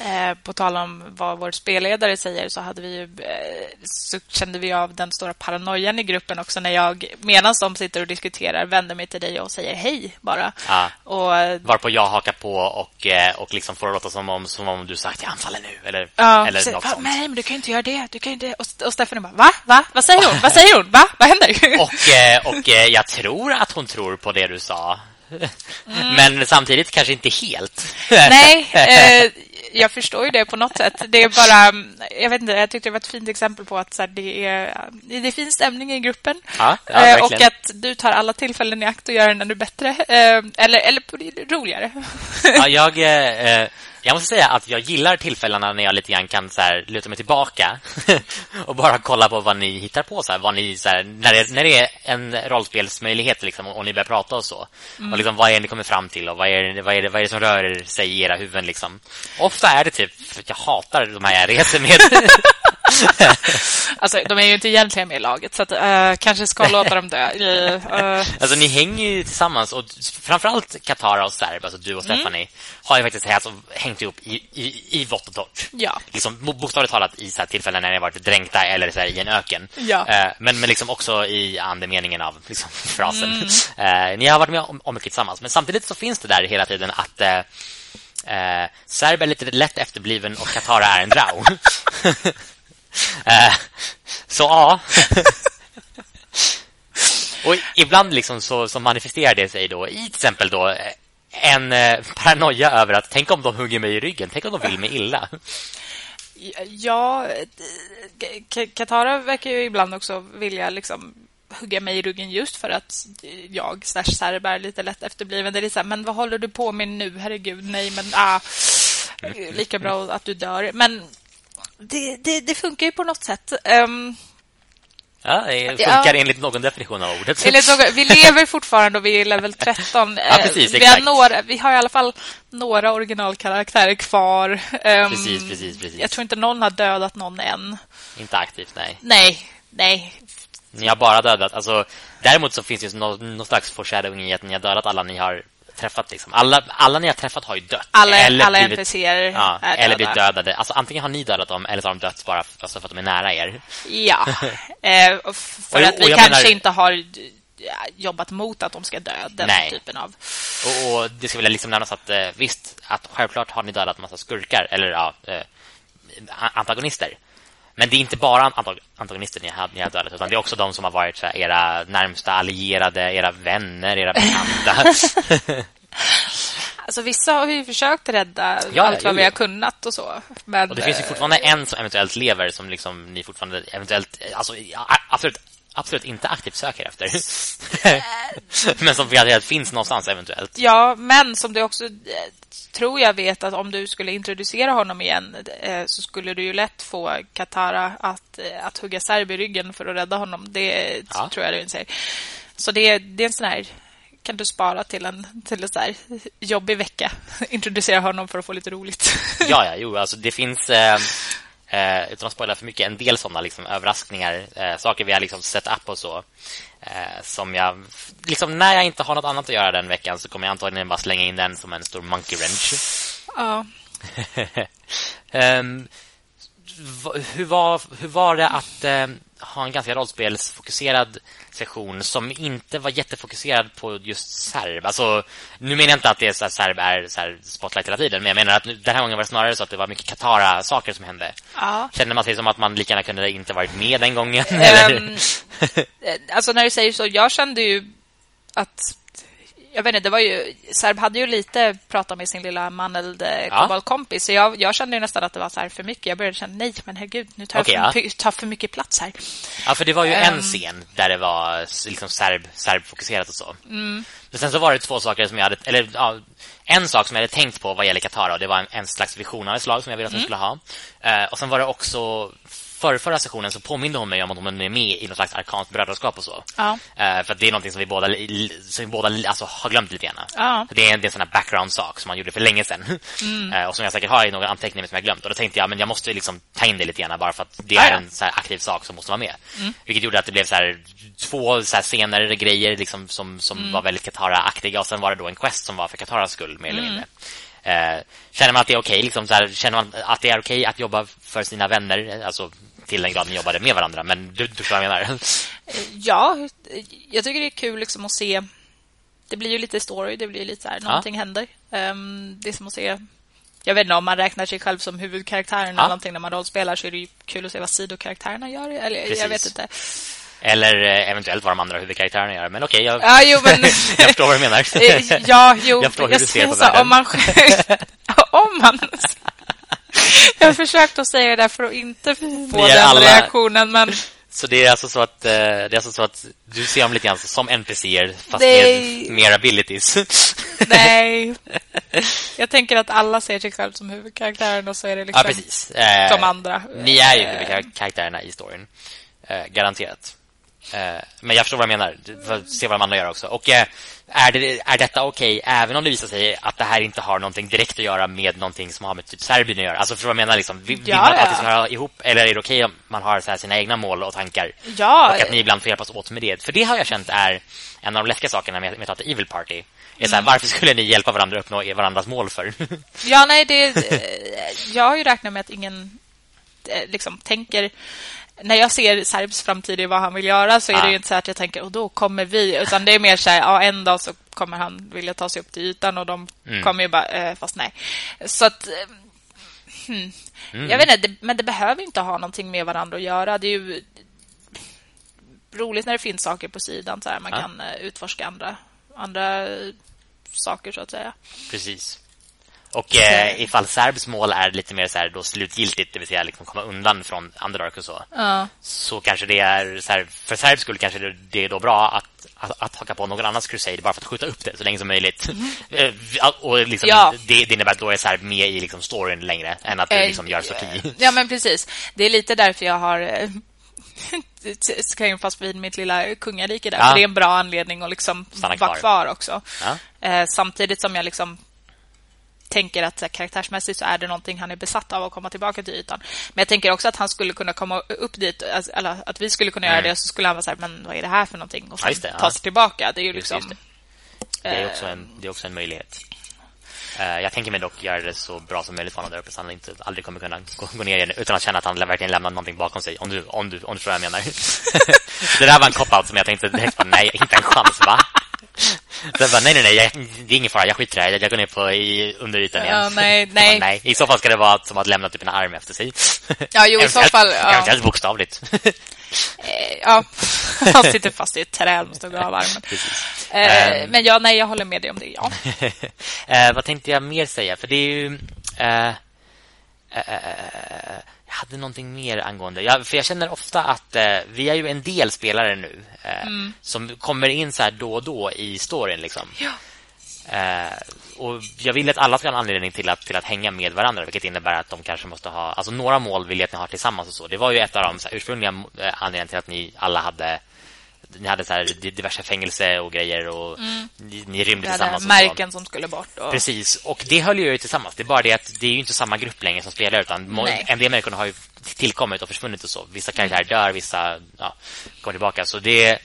Eh, på tal om vad vår spelledare säger så hade vi ju, eh, så kände vi av den stora paranoian i gruppen också när jag medan de sitter och diskuterar vänder mig till dig och säger hej bara. Ja. Och varpå jag hakar på och eh, och liksom får det låta som om som om du sagt jag anfaller nu eller ja, eller så, något sånt. Nej, men du kan ju inte göra det. Du kan inte och, och Stephanie bara va? Va? Vad säger hon? vad säger hon? Va? Vad händer? och och jag tror att hon tror på det du sa. Mm. Men samtidigt kanske inte helt. Nej, eh, jag förstår ju det på något sätt. Det är bara, jag vet inte, jag tyckte det var ett fint exempel på att så här, det, är, det är fin stämning i gruppen. Ja, ja, eh, och att du tar alla tillfällen i akt och gör den ännu bättre. Eh, eller, eller roligare. Ja, jag, eh, jag måste säga att jag gillar tillfällena när jag lite grann kan så här, luta mig tillbaka och bara kolla på vad ni hittar på. Så här, vad ni, så här, när, det, när det är en rollspelsmöjlighet liksom, och, och ni börjar prata och så. Mm. Och liksom, vad är det ni kommer fram till och vad är, vad är, det, vad är det som rör sig i era huvuden? Liksom. Ofta är det typ, för jag hatar de här jag reser med. alltså, de är ju inte egentligen med i laget, så att, uh, kanske ska låta dem dö. Uh. Alltså, ni hänger ju tillsammans, och framförallt Katara och Serb, alltså du och mm. Stephanie, mm. har ju faktiskt alltså, hängt ihop i, i, i vått och torrt. Ja. Liksom, bokstavligt talat i så tillfällen när ni varit dränkta eller så här, i en öken. Ja. Uh, men, men liksom också i andemeningen av liksom, frasen. Mm. ni har varit med om, om mycket tillsammans, men samtidigt så finns det där hela tiden att Eh, Serb är lite lätt efterbliven och Katara är en drau. Eh, så ja. och ibland liksom så, så, manifesterar det sig då i till exempel då eh, en eh, paranoia över att tänk om de hugger mig i ryggen, tänk om de vill mig illa. Ja, Katara verkar ju ibland också vilja liksom hugga mig i ryggen just för att jag slash serb är lite lätt efterbliven. Det är så här, men vad håller du på med nu? Herregud, nej, men ah, lika bra att du dör. Men det, det, det funkar ju på något sätt. Um, Ja, det funkar ja. enligt någon definition av ordet. Någon, vi lever fortfarande och vi är level 13. Ja, precis, vi, har några, vi har i alla fall några originalkaraktärer kvar. Um, precis, precis, precis. Jag tror inte någon har dödat någon än. Inte aktivt, nej. Nej, nej. Ni har bara dödat. Alltså, däremot så finns det någon, någon slags foreshadowing i att ni har dödat alla ni har träffat liksom. alla, alla ni har träffat har ju dött. Alla, eller alla blivit, NPCer ja, är Eller blivit dödade. Alltså, antingen har ni dödat dem eller så har de dött bara för, alltså för att de är nära er. Ja. eh, för och, att vi kanske menar... inte har jobbat mot att de ska dö. Den Nej. typen av... Och, och det ska väl liksom nämnas att eh, visst, att självklart har ni dödat massa skurkar eller ja, eh, antagonister. Men det är inte bara antagonister ni har, ni har dödat utan det är också de som har varit så här, era närmsta allierade, era vänner, era bekanta. alltså vissa har vi försökt rädda ja, allt vad vi har kunnat och så. Men, och det finns ju fortfarande en som eventuellt lever som liksom ni fortfarande eventuellt alltså absolut absolut inte aktivt söker efter. men som finns någonstans eventuellt. Ja, men som det också tror jag vet att om du skulle introducera honom igen eh, så skulle du ju lätt få Katara att, eh, att hugga Serb i ryggen för att rädda honom. Det ja. tror jag du säger. Så det, det är en sån här kan du spara till en till en så här jobbig vecka. Introducera honom för att få lite roligt. ja, ja, jo, alltså det finns eh, eh, utan att spoila för mycket en del sådana liksom överraskningar, eh, saker vi har liksom sett upp och så Eh, som jag liksom när jag inte har något annat att göra den veckan så kommer jag antagligen bara slänga in den som en stor monkey wrench. Ja. um, hur var hur var det att um, ha en ganska rollspelsfokuserad session som inte var jättefokuserad på just serb. Alltså, nu menar jag inte att det är så serb är så här, spotlight hela tiden, men jag menar att nu, den här gången var det snarare så att det var mycket Katara-saker som hände. Ja. Kände man sig som att man lika gärna kunde inte varit med den gången? Um, alltså, när du säger så, jag kände ju att jag vet inte, det var ju Serb hade ju lite pratat med sin lilla maneld ja. kompis så jag, jag kände nästan att det var så för mycket. Jag började känna nej, men herregud, nu tar okay, jag för, ja. tar för mycket plats här. Ja, för det var ju um, en scen där det var liksom serb serbfokuserat och så. Mm. Men sen så var det två saker som jag hade eller ja, en sak som jag hade tänkt på vad gäller Katara och det var en, en slags vision av ett slag som jag ville att hon mm. skulle ha. Uh, och sen var det också förra sessionen så påminde hon mig om att hon är med i något slags arkanskt brödraskap och så. Ja. Uh, för det är något som vi båda, som vi båda alltså, har glömt lite grann. Ja. Det är en, det är en sån här background-sak som man gjorde för länge sedan. Mm. Uh, och som jag säkert har i några anteckningar som jag glömt. Och då tänkte jag men jag måste liksom ta in det lite grann bara för att det är en så aktiv sak som måste vara med. Mm. Vilket gjorde att det blev så här, två så här scener, grejer liksom, som, som mm. var väldigt Katara-aktiga. Och sen var det då en quest som var för Kataras skull, mer eller mm. mindre. Eh, känner man att det är okej okay, liksom känner man att det är okej okay att jobba för sina vänner alltså till den grad ni jobbade med varandra. Men du, du förstår vad jag menar. Ja, jag tycker det är kul liksom att se... Det blir ju lite story, det blir lite så här, någonting ja. händer. Um, det är som att se... Jag vet inte om man räknar sig själv som huvudkaraktären ja. eller någonting när man rollspelar så är det ju kul att se vad sidokaraktärerna gör. Eller, Precis. jag vet inte. Eller eh, eventuellt vad de andra huvudkaraktärerna gör. Men okej, okay, jag, ja, jo, men... jag förstår vad du menar. Eh, ja, jo. Jag förstår hur jag du ser på världen. Om man... om man jag har försökt att säga det där för att inte få den alla- reaktionen, men Så det är alltså så att eh, det är alltså så att du ser dem lite grann som NPCer fast Nej. med mer abilities. nej. Jag tänker att alla ser sig själv som huvudkaraktären och så är det ja, liksom precis. Eh, de andra. Ni är ju Eh, huvudkaraktärerna i storyn. Garanterat. Eh, men jag förstår vad jag menar. Du får se vad de andra gör också. Och eh, är, det, är detta okej även om det visar sig att det här inte har någonting direkt att göra med någonting som har med typ Serbien att göra? Alltså förstår vad jag menar? Liksom, vill, Ja, man att ja. alltid ska höra ihop? Eller är det okej om man har så här sina egna mål och tankar? Ja, Och att ni ibland får hjälpas åt med det. För det har jag känt är en av de läskiga sakerna med, med att Evil Party. Är Mm. så här, varför skulle ni hjälpa varandra att uppnå varandras mål för? Ja, nej, det... eh, Jag har ju räknat med att ingen liksom tänker... När jag ser Serbs framtid i vad han vill göra så är Ah. det ju inte så att jag tänker och då kommer vi. Utan det är mer så här, ja, en dag så kommer han vilja ta sig upp till ytan och de Mm. kommer ju bara, eh, fast nej. Så att... eh, Hmm. Mm. Jag vet inte, det, men det behöver inte ha någonting med varandra att göra. Det är ju roligt när det finns saker på sidan så här. Man Ja. kan eh, utforska andra, andra saker så att säga. Precis. Och eh, ifall Serbs mål är lite mer så här då slutgiltigt, det vill säga liksom komma undan från Underdark och så, Ja. så kanske det är så här, för Serbs skull kanske det- det är då bra att, att, att haka på någon annans crusade bara för att skjuta upp det så länge som möjligt. Eh, och liksom, Mm. Ja. det, det innebär att då är Serb med i liksom storyn längre än att du Eh, liksom gör sorti. Ja, men precis. Det är lite därför jag har eh, skrivit fast vid mitt lilla kungarike där. Ja. Det är en bra anledning att liksom Stanna vara kvar. kvar också. Ja. Eh, samtidigt som jag liksom tänker att så här, karaktärsmässigt så är det någonting han är besatt av att komma tillbaka till ytan. Men jag tänker också att han skulle kunna komma upp dit, alltså, eller att vi skulle kunna göra Mm. det, och så skulle han vara så här, men vad är det här för någonting? Och Ja, sen just det, ja. ta sig tillbaka. Det är ju Just, liksom... just det. Det är eh, också en, det är också en möjlighet. Eh, jag tänker mig dock göra det så bra som möjligt för honom där uppe så han inte aldrig kommer kunna gå, gå ner igen utan att känna att han verkligen lämnar någonting bakom sig. Om du, om du, om du förstår vad jag menar. det där var en cop-out som jag tänkte direkt bara, nej, inte en chans, va? Jag bara, nej, nej, nej, det är ingen fara, jag skiter i det här. Jag går ner på i, under ytan igen. Ja, nej, nej. Bara, nej. I så fall ska det vara som att lämna typ en arm efter sig. Ja, jo, i så Eventuellt- fall, ja. Bokstavligt. Eh, ja, han sitter fast i ett träd och måste gå av armen. Eh, Ehm. Men ja, nej, jag håller med dig om det, ja. eh, vad tänkte jag mer säga? För det är ju... Eh, eh, eh, jag hade någonting mer angående... Jag, för jag känner ofta att eh, vi är ju en del spelare nu eh, som kommer in så här då och då i storyn. Liksom. Ja. Eh, och jag vill att alla ska ha en anledning till att, till att hänga med varandra vilket innebär att de kanske måste ha... Alltså några mål vill jag att ni har tillsammans och så. Det var ju ett av de så här, ursprungliga eh, anledningarna till att ni alla hade... Ni hade så här diverse fängelse och grejer och ni, ni rymde tillsammans. märken som skulle bort. Och... Precis, och det höll ju tillsammans. Det är bara det att det är ju inte samma grupp längre som spelar utan Nej. en del människor har ju tillkommit och försvunnit och så. Vissa karaktärer dör, vissa ja, kommer tillbaka. Så det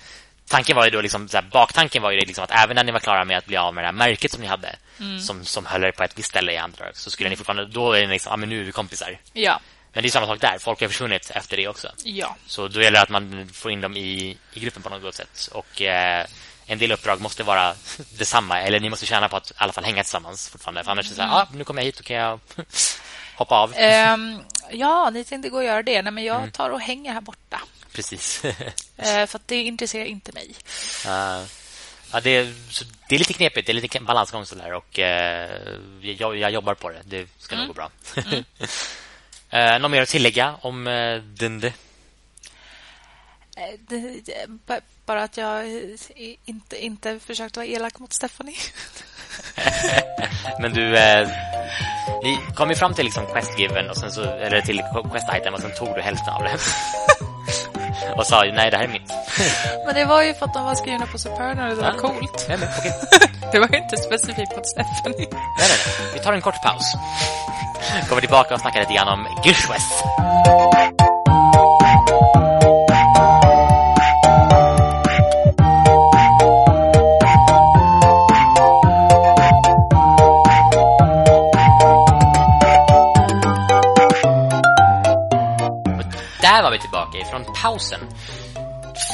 tanken var ju då liksom här, baktanken var ju liksom att även när ni var klara med att bli av med det här märket som ni hade som, som höll er på ett visst ställe i Underdark så skulle ni fortfarande då är ni liksom, ja men nu är vi kompisar. Ja, Men det är samma sak där. Folk har försvunnit efter det också. ja. Så då gäller det att man får in dem i, i gruppen på något sätt. Och eh, en del uppdrag måste vara detsamma. Eller ni måste tjäna på att i alla fall hänga tillsammans fortfarande. För annars är det så här, ah, nu kommer jag hit och kan jag hoppa av. Ehm, ja, ni tänkte gå och göra det. Nej, men Mm. jag tar och hänger här borta. Precis. Eh, för det intresserar inte mig. Eh, ja, det, är, det är lite knepigt. Det är lite balansgång sådär. Och eh, jag, jag jobbar på det. Det ska nog gå bra. Eh, något mer att tillägga om eh, Dende? Eh, bara att jag eh, inte, inte försökte vara elak mot Stephanie. Men du, eh, ni kom ju fram till liksom quest given och sen så, eller till quest item och sen tog du hälften av det. och sa nej, det här är mitt. Men det var ju för att de var skrivna på Supernal och det var Ja. coolt. Nej, men, okej. Det var ju inte specifikt mot Stephanie. nej, nej, nej. Vi tar en kort paus. Kommer tillbaka och snackar lite grann om Gishwes. Ifrån pausen.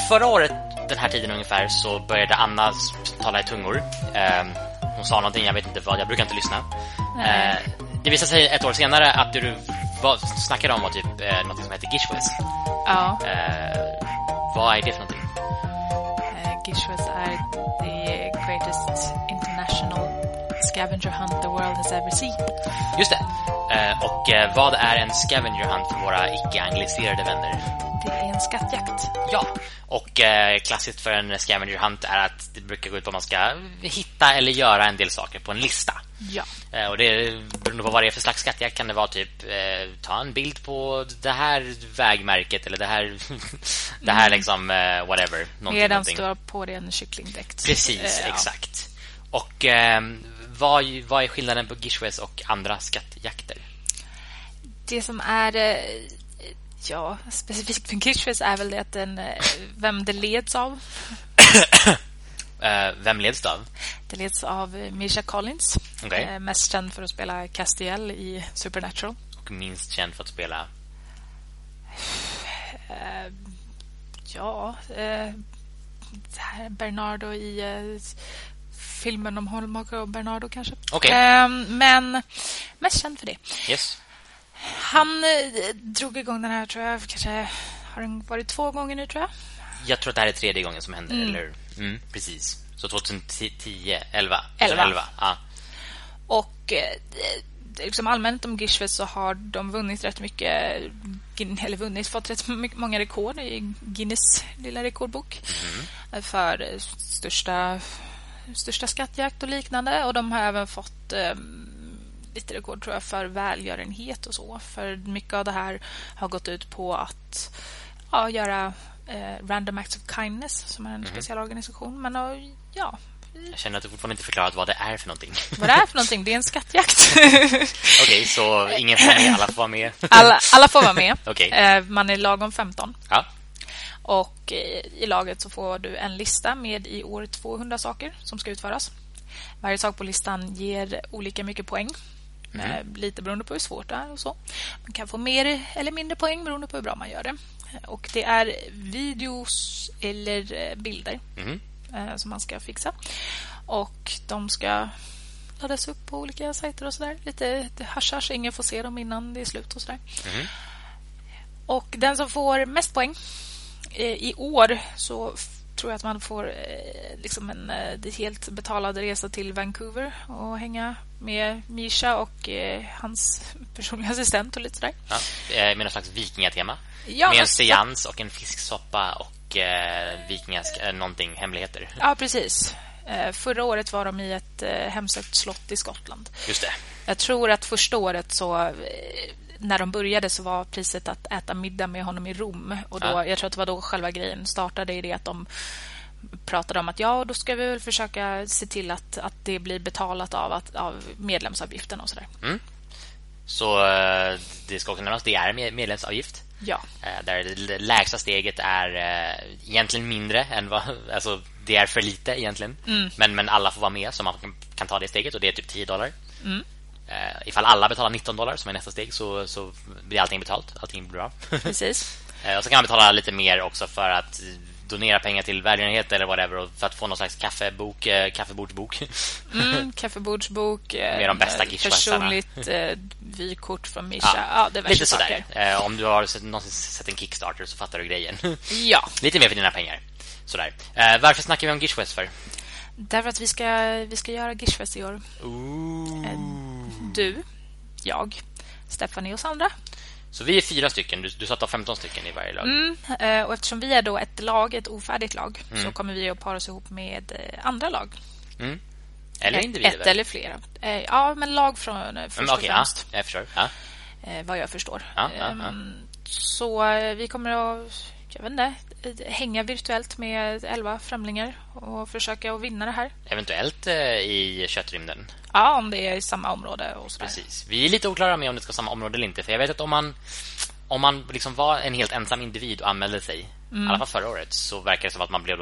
Förra året, den här tiden ungefär, så började Anna tala i tungor. Eh, hon sa någonting, jag vet inte vad, jag brukar inte lyssna. Eh, det visade sig ett år senare att det du var, snackade om var typ eh, något som heter Gishwes. Ja. Eh, vad är det för någonting? Uh, Gishwas är the greatest scavenger hunt the world has ever seen. Just det. Eh, och eh, vad är en scavenger hunt för våra icke-anglicerade vänner? Det är en skattjakt. Ja, och eh, klassiskt för en scavenger hunt är att det brukar gå ut på att man ska hitta eller göra en del saker på en lista. Ja. Och det beroende på vad det är för slags skattjakt kan det vara typ eh, ta en bild på det här vägmärket eller det här det här liksom eh, whatever någonting, Medan du har på dig en kycklingdräkt. Precis, eh, exakt. Och eh, vad, vad är skillnaden på Gishwes och andra skattjakter? Det som är eh, ja, specifikt för Gishwes är väl det att den, eh, vem det leds av. Uh, vem leds det av? Det leds av Misha Collins. Okay. Mest känd för att spela Castiel i Supernatural. Och minst känd för att spela? Ja, Bernardo i filmen om Holmberg och Bernardo kanske. Okay. men mest känd för det. Yes. Han drog igång den här, tror jag, kanske har den varit två gånger nu, tror jag. Jag tror att det här är tredje gången som händer, mm. eller Mm, precis. Så 2010, 11? 11. 11 ja. Och eh, liksom allmänt om Gishwes så har de vunnit rätt mycket eller vunnit, fått rätt många rekord i Guinness lilla rekordbok mm. för största största skattjakt och liknande och de har även fått eh, lite rekord tror jag för välgörenhet och så för mycket av det här har gått ut på att ja, göra eh, Random Acts of Kindness som är en mm. speciell organisation. Men och, ja... Jag känner att du fortfarande inte förklarat vad det är för någonting. Vad det är för någonting? Det är en skattjakt. Okej, okay, så ingen med, alla får vara med. alla, alla får vara med. okay. eh, man är lagom 15. Ja. Och eh, i laget så får du en lista med i år 200 saker som ska utföras. Varje sak på listan ger olika mycket poäng. Mm. Lite beroende på hur svårt det är och så. Man kan få mer eller mindre poäng beroende på hur bra man gör det. Och det är videos eller eh, bilder mm. som man ska fixa. Och de ska laddas upp på olika sajter och sådär. Lite hasch ingen får se dem innan det är slut och sådär. Mm. Och den som får mest poäng eh, i år så tror jag att man får liksom en helt betalad resa till Vancouver och hänga med Misha och hans personliga assistent och lite sådär. Ja, med någon slags vikingatema. Ja, med en seans och en fisksoppa och eh, vikingask, eh, någonting, hemligheter. Ja, precis. Eh, förra året var de i ett eh, hemsökt slott i Skottland. Just det. Jag tror att första året så eh, när de började så var priset att äta middag med honom i Rom. Och då, ja. Jag tror att det var då själva grejen startade i det att de pratade om att ja, då ska vi väl försöka se till att, att det blir betalat av, att, av medlemsavgiften och sådär. Mm. Så eh, det ska också nämnas, det är medlemsavgift. Ja. Eh, där det lägsta steget är eh, egentligen mindre än vad... Alltså, det är för lite egentligen. Mm. Men, men alla får vara med så man kan, kan ta det steget och det är typ 10 dollar. Mm. Ifall alla betalar 19 dollar som är nästa steg så, så blir allting betalt. Allting blir bra. Precis. och så kan man betala lite mer också för att donera pengar till välgörenhet eller whatever för att få någon slags kaffebok, eh, kaffebordsbok. Mm, kaffebordsbok. Eh, Med de bästa Personligt eh, vykort från Misha. Ja, ja, det lite sådär. Eh, om du har någonsin sett en Kickstarter så fattar du grejen. Ja. lite mer för dina pengar. Sådär. Eh, varför snackar vi om Gishwest för? Därför att vi ska, vi ska göra Gishwest i år. Ooh. Du, jag, Stephanie och Sandra. Så vi är fyra stycken. Du, du satt av 15 stycken i varje lag. Mm, eh, och eftersom vi är då ett lag, ett ofärdigt lag, mm. så kommer vi att para oss ihop med eh, andra lag. Mm. Eller ett, individer? Ett eller flera. Eh, ja, men lag från först mm, okay, och främst. Ja, jag förstår. Ja. Vad jag förstår. Ja, ja, ehm, så vi kommer att jag vet inte, hänga virtuellt med elva främlingar och försöka att vinna det här. Eventuellt i köttrymden. Ja, om det är i samma område och sådär. Precis. Vi är lite oklara med om det ska vara samma område eller inte. För jag vet att om man, om man liksom var en helt ensam individ och anmälde sig, mm. i alla fall förra året, så verkar det som att man blev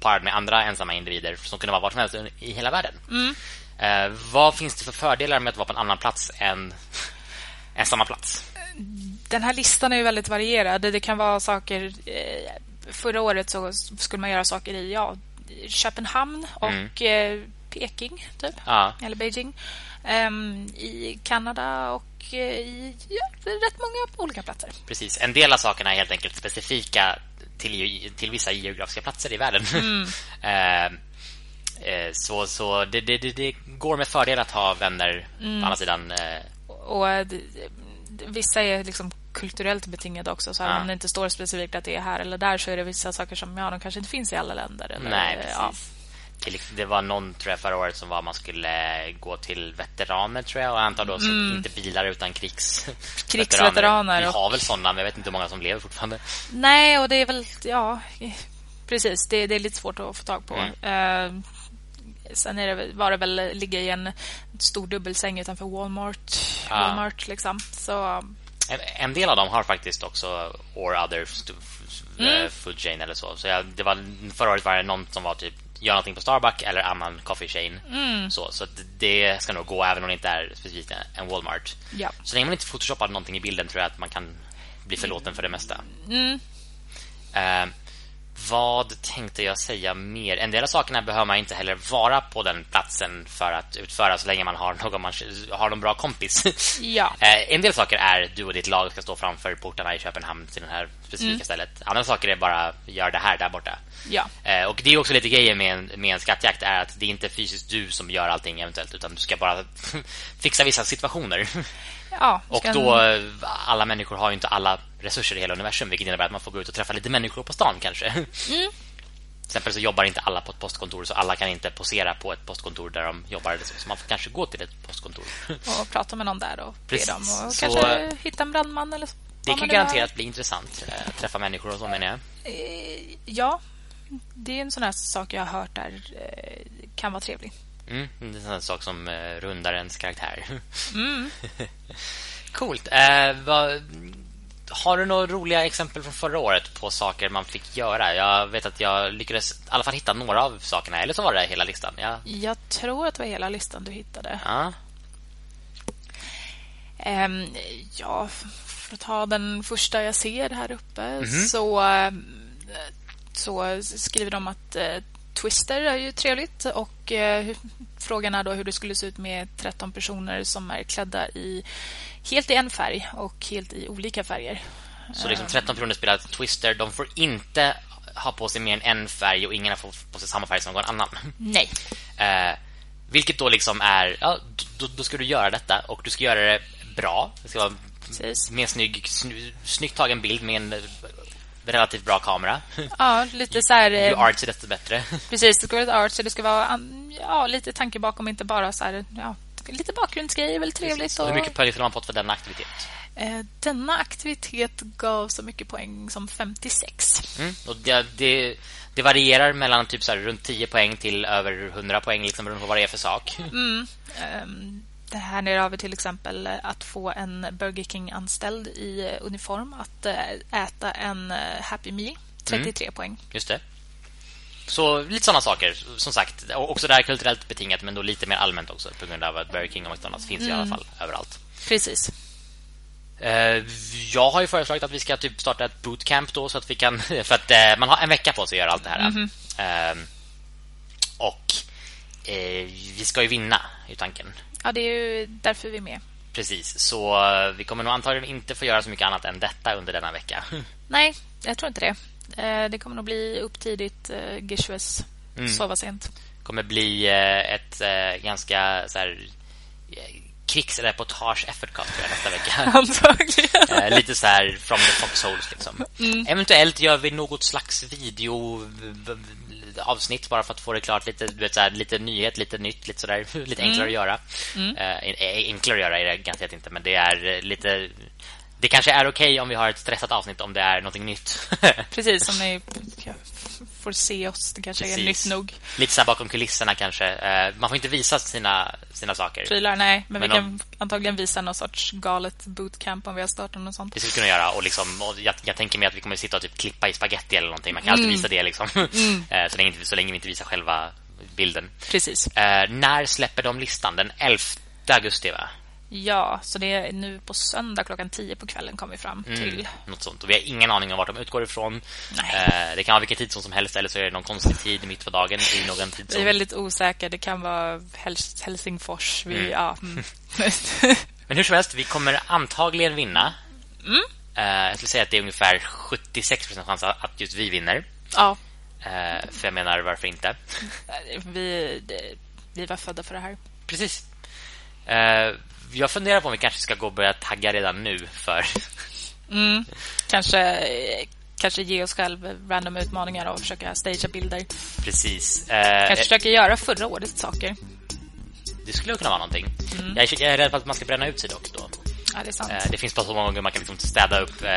parad med andra ensamma individer som kunde vara var som helst i hela världen. Mm. Eh, vad finns det för fördelar med att vara på en annan plats än, än samma plats? Den här listan är ju väldigt varierad. Det kan vara saker... Eh, förra året så skulle man göra saker i ja, Köpenhamn och mm. eh, Peking, typ. Ja. Eller Beijing. Um, I Kanada och uh, i ja, rätt många olika platser. Precis. En del av sakerna är helt enkelt specifika till, till vissa geografiska platser i världen. Mm. uh, Eh, så så det, det, det, går med fördel att ha vänner mm. på andra sidan. Eh. Och vissa är liksom kulturellt betingade också. Så ja. Om det inte står specifikt att det är här eller där så är det vissa saker som ja, de kanske inte finns i alla länder. Eller, Nej, precis. Ja. Det var någon tror jag, förra året som var man skulle gå till veteraner tror jag och antar då mm. inte bilar utan krigs krigsveteraner. Vi har väl sådana men jag vet inte hur många som lever fortfarande. Nej, och det är väl ja, precis, det, det är lite svårt att få tag på. Mm. Uh, Sen är det, var det väl ligga i en stor dubbelsäng utanför Walmart. Ja. Walmart liksom. Så... En, en, del av dem har faktiskt också or other mm. Eh, food chain eller så. Så jag, det var, förra året var det någon som var typ gör någonting på Starbucks eller annan coffee chain. Mm. Så, så det ska nog gå även om det inte är specifikt en Walmart. Ja. Så länge man inte photoshoppar någonting i bilden tror jag att man kan bli förlåten för det mesta. Mm. Uh, vad tänkte jag säga mer? En del av sakerna behöver man inte heller vara på den platsen för att utföra så länge man har någon, man har någon bra kompis. Ja. Eh, en del saker är du och ditt lag ska stå framför portarna i Köpenhamn till det här specifika mm. stället. Andra saker är bara gör det här där borta. Ja. Eh, och det är också lite grejer med en, med en skattjakt är att det är inte fysiskt du som gör allting eventuellt utan du ska bara fixa vissa situationer. Ja, och då alla människor har ju inte alla resurser i hela universum vilket innebär att man får gå ut och träffa lite människor på stan kanske. Mm. Till exempel så jobbar inte alla på ett postkontor så alla kan inte posera på ett postkontor där de jobbar så man får kanske gå till ett postkontor och prata med någon där och be dem och så, kanske hitta en brandman eller så. Det kan garanterat bli intressant att eh, träffa människor och så menar jag. Eh, ja. Det är en sån här sak jag har hört där eh, kan vara trevlig. Mm, det är en sak som rundar ens karaktär. Mm. Coolt. Eh, vad, har du några roliga exempel från förra året på saker man fick göra? Jag vet att jag lyckades i alla fall hitta några av sakerna. Eller så var det hela listan. Ja. Jag tror att det var hela listan du hittade. Ja. Um, ja, för att ta den första jag ser här uppe mm -hmm. så, så skriver de att uh, Twister är ju trevligt och uh, frågan är då hur det skulle se ut med 13 personer som är klädda i helt i en färg och helt i olika färger. Så liksom 13 personer spelar Twister, de får inte ha på sig mer än en färg och ingen får på sig samma färg som någon annan. Nej. Eh, vilket då liksom är ja, då, då, ska du göra detta och du ska göra det bra. Det ska vara Precis. med en snygg, sny, snyggt tagen bild med en relativt bra kamera. Ja, lite så här... Ju eh, artsy desto bättre. Precis, det ska vara lite artsy. Det ska vara ja, lite tanke bakom, inte bara så här... Ja, lite bakgrundsgrejer, väl trevligt. Och... Hur mycket poäng har man fått för denna aktivitet? Eh, denna aktivitet gav så mycket poäng som 56. Mm, och det, det, det, varierar mellan typ så här, runt 10 poäng till över 100 poäng liksom, beroende på vad det är för sak. Mm, um, det här nere har vi till exempel att få en Burger King-anställd i uniform att eh, äta en eh, Happy Meal. 33 mm. poäng. Just det. Så lite sådana saker, som sagt. Också där kulturellt betingat, men då lite mer allmänt också. På grund av att Burger King och McDonalds finns mm. i alla mm. fall överallt. Precis. Eh, jag har ju föreslagit att vi ska typ starta ett bootcamp då så att vi kan för att eh, man har en vecka på sig att göra allt det här. Mm -hmm. och vi ska ju vinna i tanken. Ja, det är ju därför vi är med. Precis. Så vi kommer nog antagligen inte få göra så mycket annat än detta under denna vecka. Nej, jag tror inte det. Eh, det kommer nog bli upp tidigt eh, Gishwes mm. sova sent. kommer bli eh, ett ganska så här krigsreportage effortcast nästa vecka. Antagligen. lite så här from the foxholes liksom. Mm. Eventuellt gör vi något slags video avsnitt bara för att få det klart lite du vet så här, lite nyhet, lite nytt, lite så där lite enklare mm. att göra. Mm. Uh, enklare att göra är det garanterat inte, men det är lite det kanske är okej okay om vi har ett stressat avsnitt om det är något nytt. Precis, som ni får se oss. Det kanske Precis. är nytt nog. Lite så bakom kulisserna kanske. Eh, man får inte visa sina, sina saker. Prylar, nej. Men, men vi kan om... antagligen visa någon sorts galet bootcamp om vi har startat något sånt. Det skulle kunna göra. Och, liksom, och jag, jag, tänker mig att vi kommer sitta och typ klippa i spaghetti eller någonting. Man kan mm. alltid visa det liksom. Mm. Eh, så, länge, så länge vi inte visar själva bilden. Precis. Eh, när släpper de listan? Den 11 augusti va? Ja, så det är nu på söndag klockan 10 på kvällen kommer vi fram mm, till. Något sånt. Och vi har ingen aning om vart de utgår ifrån. Eh, det kan vara vilken tid som helst eller så är det någon konstig tid mitt på dagen i någon tid. Vi är väldigt osäkra. Det kan vara Hels Helsingfors. Vi, mm. ja. Mm. Men hur som helst, vi kommer antagligen vinna. Mm. Eh, jag skulle säga att det är ungefär 76% chans att just vi vinner. Ja. Eh, för jag menar, varför inte? Vi, vi var födda för det här. Precis. Eh, jag funderar på om vi kanske ska gå och börja tagga redan nu för... Mm. Kanske, kanske ge oss själv random utmaningar och försöka stagea bilder. Precis. Eh, kanske försöka göra förra årets saker. Det skulle kunna vara någonting. Mm. Jag, är, jag är rädd för att man ska bränna ut sig dock då. Ja, det är sant. Eh, det finns bara så många gånger man kan liksom städa upp eh,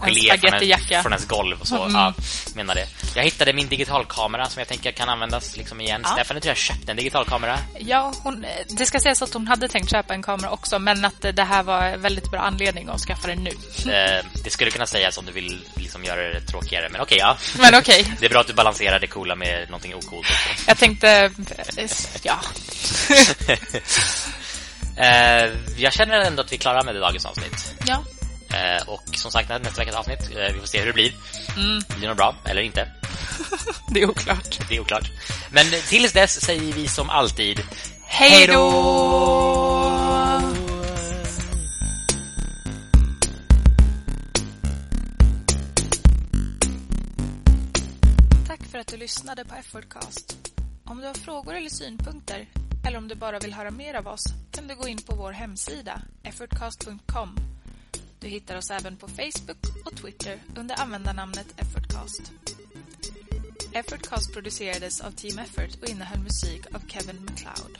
gelé från, en, från ens golv och så. Mm. Ja, menar det. Jag hittade min digitalkamera som jag tänker kan användas liksom igen. Ja. Stefan tror jag köpte en digitalkamera. Ja, hon, det ska sägas att hon hade tänkt köpa en kamera också, men att det här var en väldigt bra anledning att skaffa den nu. Eh, det skulle kunna sägas om du vill liksom göra det tråkigare, men okej, okay, ja. Men okej. Okay. Det är bra att du balanserar det coola med någonting ocoolt också. Jag tänkte, ja. eh, jag känner ändå att vi är klara med det dagens avsnitt. Ja. Eh, och som sagt, nästa veckas avsnitt, eh, vi får se hur det blir. Mm. Blir det något bra eller inte? det är oklart. Det är oklart. Men tills dess säger vi som alltid Hej då! Tack för att du lyssnade på Effortcast. Om du har frågor eller synpunkter eller om du bara vill höra mer av oss kan du gå in på vår hemsida effortcast.com. Du hittar oss även på Facebook och Twitter under användarnamnet Effortcast. Effortcast producerades av Team Effort och innehöll musik av Kevin MacLeod.